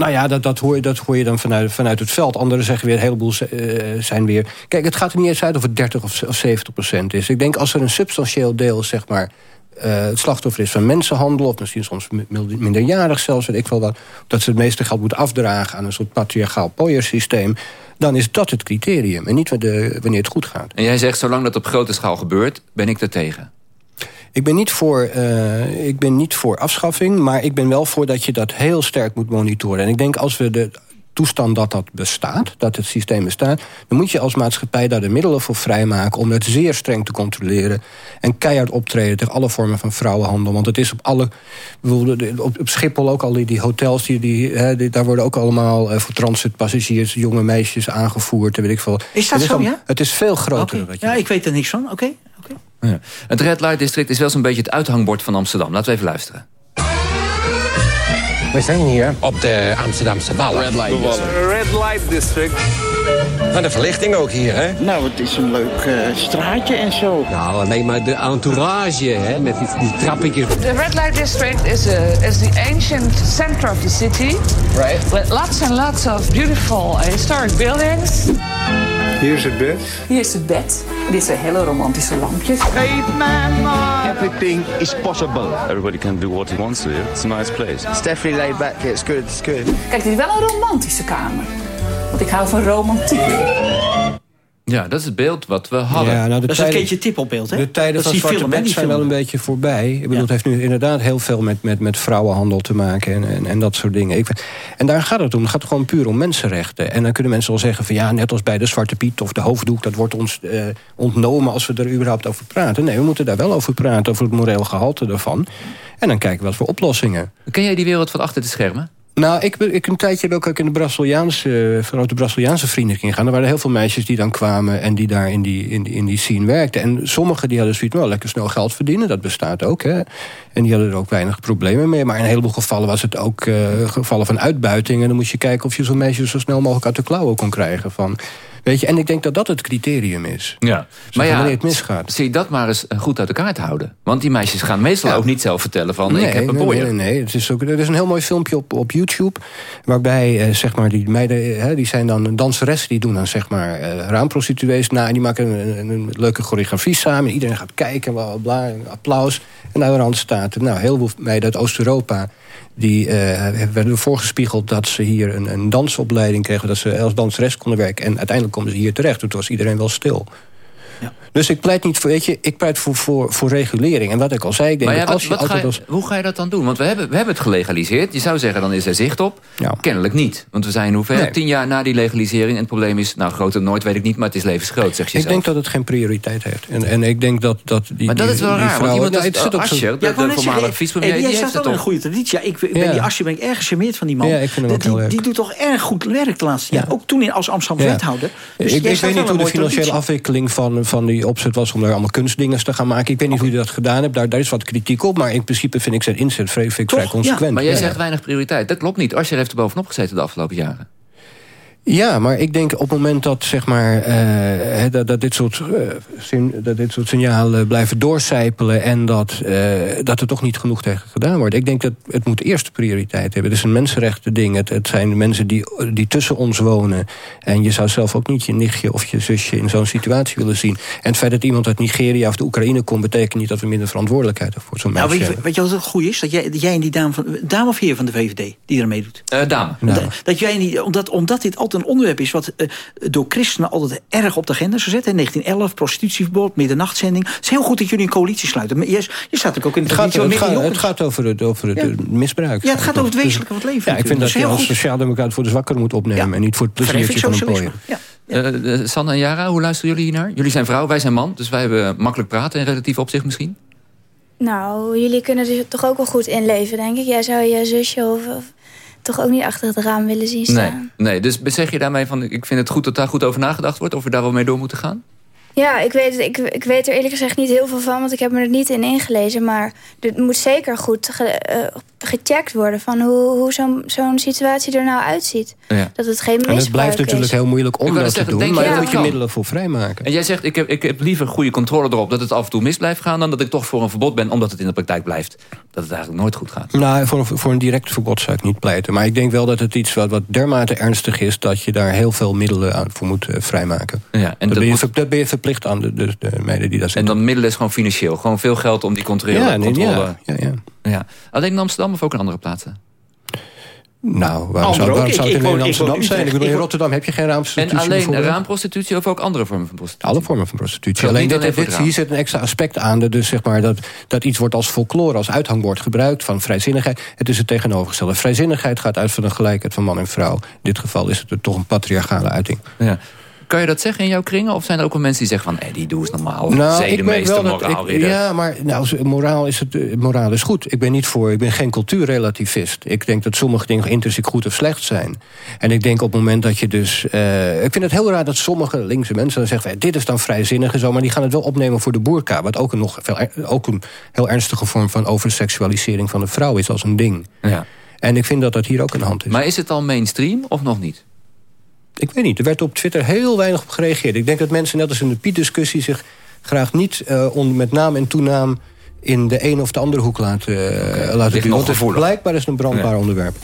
Nou ja, dat, dat, hoor, je- dat hoor je dan vanuit, vanuit het veld. Anderen zeggen weer, een heleboel eh, zijn weer... Kijk, het gaat er niet eens uit of het 30 of, of 70 procent is. Ik denk als er een substantieel deel, zeg maar... eh, het slachtoffer is van mensenhandel... of misschien soms mi- minderjarig zelfs, weet ik wel wat... dat ze het meeste geld moeten afdragen aan een soort patriarchaal pooiersysteem... dan is dat het criterium en niet wanneer het goed gaat. En jij zegt, zolang dat op grote schaal gebeurt, ben ik er tegen. Ik ben, niet voor, eh, ik ben niet voor afschaffing, maar ik ben wel voor dat je dat heel sterk moet monitoren. En ik denk als we de toestand dat dat bestaat, dat het systeem bestaat... dan moet je als maatschappij daar de middelen voor vrijmaken... om het zeer streng te controleren en keihard optreden... tegen alle vormen van vrouwenhandel. Want het is op alle... Op, Schiphol ook al die, die hotels, die, die, hè, die- daar worden ook allemaal... eh, voor transitpassagiers, jonge meisjes aangevoerd. en Weet ik veel. Is dat Het zo, al- ja? Het is veel groter. Ja, ik weet er niks van. Oké. Ja. Het Red Light District is wel zo'n beetje het uithangbord van Amsterdam. Laten we even luisteren. We zijn hier op de Amsterdamse Wallen. Red Light Red Light District. De verlichting ook hier, hè? Nou, het is een leuk eh, straatje en zo. Nou, alleen maar de entourage, hè? Met die, die trappetjes. The red light district is, a, is the ancient center of the city. Right. With lots and lots of beautiful uh, historic buildings. Hier is het bed. Hier is het bed. Dit zijn hele romantische lampjes. Everything is possible. Everybody can do what he wants to here. It's a nice place. It's definitely laid back. It's good. It's good. Kijk, dit is wel een romantische kamer. Want ik hou van romantiek. Ja, dat is het beeld wat we hadden. Ja, nou, de Dat is een tijden- keertje tip op beeld, hè? De tijden dat van Zwarte film, zijn wel een beetje voorbij. Ik bedoel, het heeft nu inderdaad heel veel met, met, met vrouwenhandel te maken en, en, en dat soort dingen. Ik, en daar gaat het om. Het gaat gewoon puur om mensenrechten. En dan kunnen mensen wel zeggen van ja, net als bij de Zwarte Piet of de hoofddoek, dat wordt ons eh, ontnomen als we er überhaupt over praten. Nee, we moeten daar wel over praten, over het moreel gehalte daarvan. En dan kijken we wat voor oplossingen. Ken jij die wereld van achter de schermen? Nou, ik, ik een tijdje heb ik ook in de Braziliaanse, eh, vanuit de Braziliaanse vrienden gaan. Er waren heel veel meisjes die dan kwamen en die daar in die, in die, in die scene werkten. En sommigen die hadden zoiets, nou, lekker snel geld verdienen. Dat bestaat ook, hè. En die hadden er ook weinig problemen mee. Maar in een heleboel gevallen was het ook eh, gevallen van uitbuiting. En dan moest je kijken of je zo'n meisje zo snel mogelijk uit de klauwen kon krijgen. Van, weet je, en ik denk dat dat het criterium is. Ja. maar ja, wanneer het misgaat. Zie je dat maar eens goed uit elkaar te houden. Want die meisjes gaan meestal ook niet zelf vertellen van... ik heb een nee, boyer. nee, nee. Het is ook, er is een heel mooi filmpje op, op YouTube... waarbij eh, zeg maar, die meiden, eh, hè, die zijn dan danseressen... die doen dan zeg maar eh, raamprostituees na... en die maken een, een, een leuke choreografie samen. Iedereen gaat kijken, bla, bla, applaus. En aan de rand staat er, nou, heel veel meiden uit Oost-Europa... die eh, werden voorgespiegeld dat ze hier een, een dansopleiding kregen... dat ze als danseres konden werken. En uiteindelijk komen ze hier terecht. Toen was iedereen wel stil. Dus ik pleit niet voor, weet je, ik pleit voor, voor, voor regulering. En wat ik al zei, ik denk Maar ja, dat wat, als je wat ga altijd je- als... hoe ga je dat dan doen? Want we hebben, we hebben het gelegaliseerd. Je zou zeggen, dan is er zicht op. Kennelijk niet. Want we zijn hoeveel? Nee. Tien jaar na die legalisering. En het probleem is, nou groot of nooit weet ik niet... maar het is levensgroot, zeg je Ik zelf. denk dat het geen prioriteit heeft. En, en ik denk dat, dat die. Maar dat die- is wel raar, want vrouwen- iemand Nou, als zo- Asscher, de- de voormalige vicepremier, eh, die Jij heeft staat het ook in een toch. goede traditie. Ja, ik ben Ja. die Asje ben ik erg gecharmeerd van die man. Ja, ik vind hem ook die, heel erg. die doet toch erg goed werk de laatste jaar. Ook toen in, als Amsterdam wethouder. Dus ik weet niet hoe de financiële afwikkeling van, van die opzet was... om daar allemaal kunstdingen te gaan maken. Ik weet niet hoe je dat gedaan hebt. Daar, daar is wat kritiek op. Maar in principe vind ik zijn inzet vrij, vind ik vrij consequent. Maar jij Ja. zegt weinig prioriteit. Dat klopt niet. Asscher heeft er bovenop gezeten de afgelopen jaren. Ja, maar ik denk op het moment dat, zeg maar, eh, hè, dat, dat, dit soort, eh, sin- dat dit soort signalen blijven doorcijpelen... en dat, eh, dat er toch niet genoeg tegen gedaan wordt. Ik denk dat het moet eerst prioriteit hebben. Het is een mensenrechten ding. Het, het zijn de mensen die, die tussen ons wonen. En je zou zelf ook niet je nichtje of je zusje in zo'n situatie willen zien. En het feit dat iemand uit Nigeria of de Oekraïne komt... betekent niet dat we minder verantwoordelijkheid hebben voor zo'n Nou, mensen weet, je, weet je wat het goed is? Dat jij, dat jij en die dame, van, dame of heer van de VVD die er meedoet. Eh, dame. Dat, dat jij niet, omdat, omdat dit altijd een onderwerp is wat eh, door christenen altijd erg op de agenda is gezet. In 1911, prostitutieverbod, middernachtzending. Het is heel goed dat jullie een coalitie sluiten. Maar je, je staat ook in de Het gaat, het, gaat, het over het, over het Ja. eh, misbruik. Ja, het gaat over het Dus- wezenlijke van het leven Ja, ik vind dat je Dat is als heel goed. sociaaldemocraat voor de zwakkeren moet opnemen... en niet voor het pleziertje van een pooier. Eh, eh, Sanne en Jara, hoe luisteren jullie hier naar? Jullie zijn vrouw, wij zijn man. Dus wij hebben makkelijk praten in relatief opzicht misschien. Nou, jullie kunnen er toch ook wel goed in leven, denk ik. Jij zou je zusje of, of toch ook niet achter het raam willen zien staan. Nee, nee, dus zeg je daarmee van... ik vind het goed dat daar goed over nagedacht wordt... of we daar wel mee door moeten gaan? Ja, ik weet, ik, ik weet er eerlijk gezegd niet heel veel van, want ik heb me er niet in ingelezen. Maar het moet zeker goed ge- eh, gecheckt worden van hoe, hoe zo'n zo'n situatie er nou uitziet. Ja. Dat het geen misbruik En het blijft natuurlijk is. heel moeilijk om dat zeggen, te doen. denk Maar je daar moet je kan? middelen voor vrijmaken. En jij zegt, ik heb, ik heb liever goede controle erop... dat het af en toe mis blijft gaan... dan dat ik toch voor een verbod ben... omdat het in de praktijk blijft. Dat het eigenlijk nooit goed gaat. Nou, voor een, voor een direct verbod zou ik niet pleiten. Maar ik denk wel dat het iets wat, wat dermate ernstig is... dat je daar heel veel middelen aan voor moet eh, vrijmaken. Ja, en dat, dat ben je, moet- dat ben je verplicht aan de, de, de meiden die dat En dan middelen is gewoon financieel. Gewoon veel geld om die controle. Ja, nee, controle. ja, ja, ja. Ja. Alleen in Amsterdam of ook in andere plaatsen? Nou, waarom zou, Ik- zou ik het in woon- Amsterdam zijn? Ik bedoel, in Rotterdam heb je geen En raamprostitutie alleen bijvoorbeeld? raamprostitutie of ook andere vormen van prostitutie? Alle vormen van prostitutie. Alleen dit, alleen dit, hier zit een extra aspect aan. dat Dus zeg maar dat, dat iets wordt als folklore, als uithangbord gebruikt van vrijzinnigheid. Het is het tegenovergestelde. Vrijzinnigheid gaat uit van een gelijkheid van man en vrouw. In dit geval is het toch een patriarchale uiting. Ja. Kan je dat zeggen in jouw kringen? Of zijn er ook wel mensen die zeggen van... die doe is normaal. Nou, ik Zedenmeester, wel dat ik, ja, maar nou, moraal, is het, eh, moraal is goed. Ik ben niet voor, ik ben geen cultuurrelativist. Ik denk dat sommige dingen intrinsiek goed of slecht zijn. En ik denk op het moment dat je dus... eh, ik vind het heel raar dat sommige linkse mensen dan zeggen... dit is dan vrijzinnig en zo, maar die gaan het wel opnemen voor de boerka. Wat ook een, nog veel, ook een heel ernstige vorm van overseksualisering van de vrouw is als een ding. Ja. En ik vind dat dat hier ook de hand is. Maar is het al mainstream of nog niet? Ik weet niet, er werd op Twitter heel weinig op gereageerd. Ik denk dat mensen, net als in de Piet-discussie... zich graag niet onder, met naam en toenaam... in de een of de andere hoek laten, eh, laten duwen. Want blijkbaar is het een brandbaar Ja. onderwerp.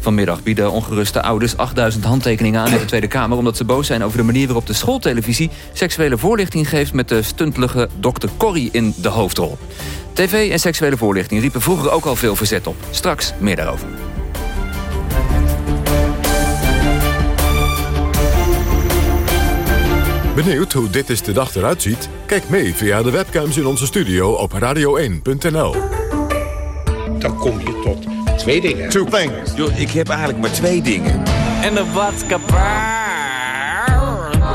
Vanmiddag bieden ongeruste ouders 8000 handtekeningen aan in de Tweede Kamer... omdat ze boos zijn over de manier waarop de schooltelevisie... seksuele voorlichting geeft met de stuntelige dokter Corrie in de hoofdrol. TV en seksuele voorlichting riepen vroeger ook al veel verzet op. Straks meer daarover. Benieuwd hoe dit is de dag eruit ziet? Kijk mee via de webcams in onze studio op radio1.nl. Dan kom je tot twee dingen. Two things. Yo, ik heb eigenlijk maar twee dingen. En de maatschappij.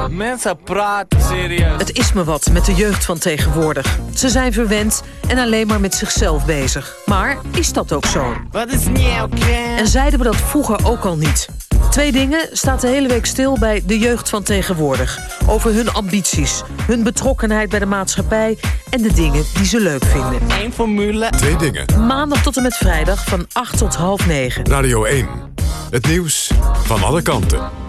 Mensen praten serieus. Het is me wat met de jeugd van tegenwoordig. Ze zijn verwend en alleen maar met zichzelf bezig. Maar is dat ook zo? Wat is niet oké? En zeiden we dat vroeger ook al niet? Twee dingen staat de hele week stil bij de jeugd van tegenwoordig. Over hun ambities, hun betrokkenheid bij de maatschappij... en de dingen die ze leuk vinden. Eén formule. Twee dingen. Maandag tot en met vrijdag van 8 tot half 9. Radio 1. Het nieuws van alle kanten.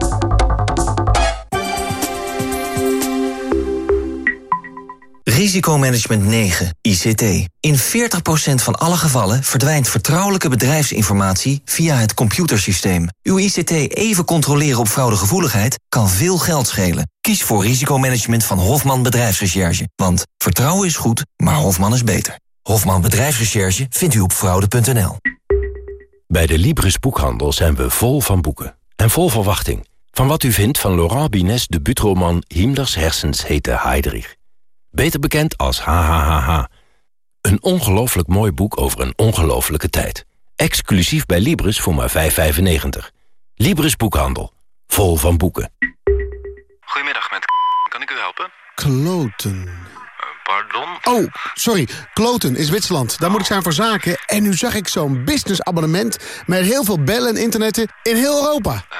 Risicomanagement 9, ICT. In 40% van alle gevallen verdwijnt vertrouwelijke bedrijfsinformatie via het computersysteem. Uw ICT even controleren op fraudegevoeligheid kan veel geld schelen. Kies voor risicomanagement van Hofman Bedrijfsrecherche. Want vertrouwen is goed, maar Hofman is beter. Hofman Bedrijfsrecherche vindt u op fraude.nl. Bij de Libris Boekhandel zijn we vol van boeken. En vol verwachting. Van wat u vindt van Laurent Binès debuutroman Himmlers hersens heten Heydrich. Beter bekend als HHHH. Een ongelooflijk mooi boek over een ongelooflijke tijd. Exclusief bij Libris voor maar 5,95. Libris Boekhandel. Vol van boeken. Goedemiddag, met kan ik u helpen? Kloten. Pardon? Oh, sorry. Kloten is Zwitserland. Daar moet ik zijn voor zaken. En nu zag ik zo'n businessabonnement... met heel veel bellen en internetten in heel Europa. Uh,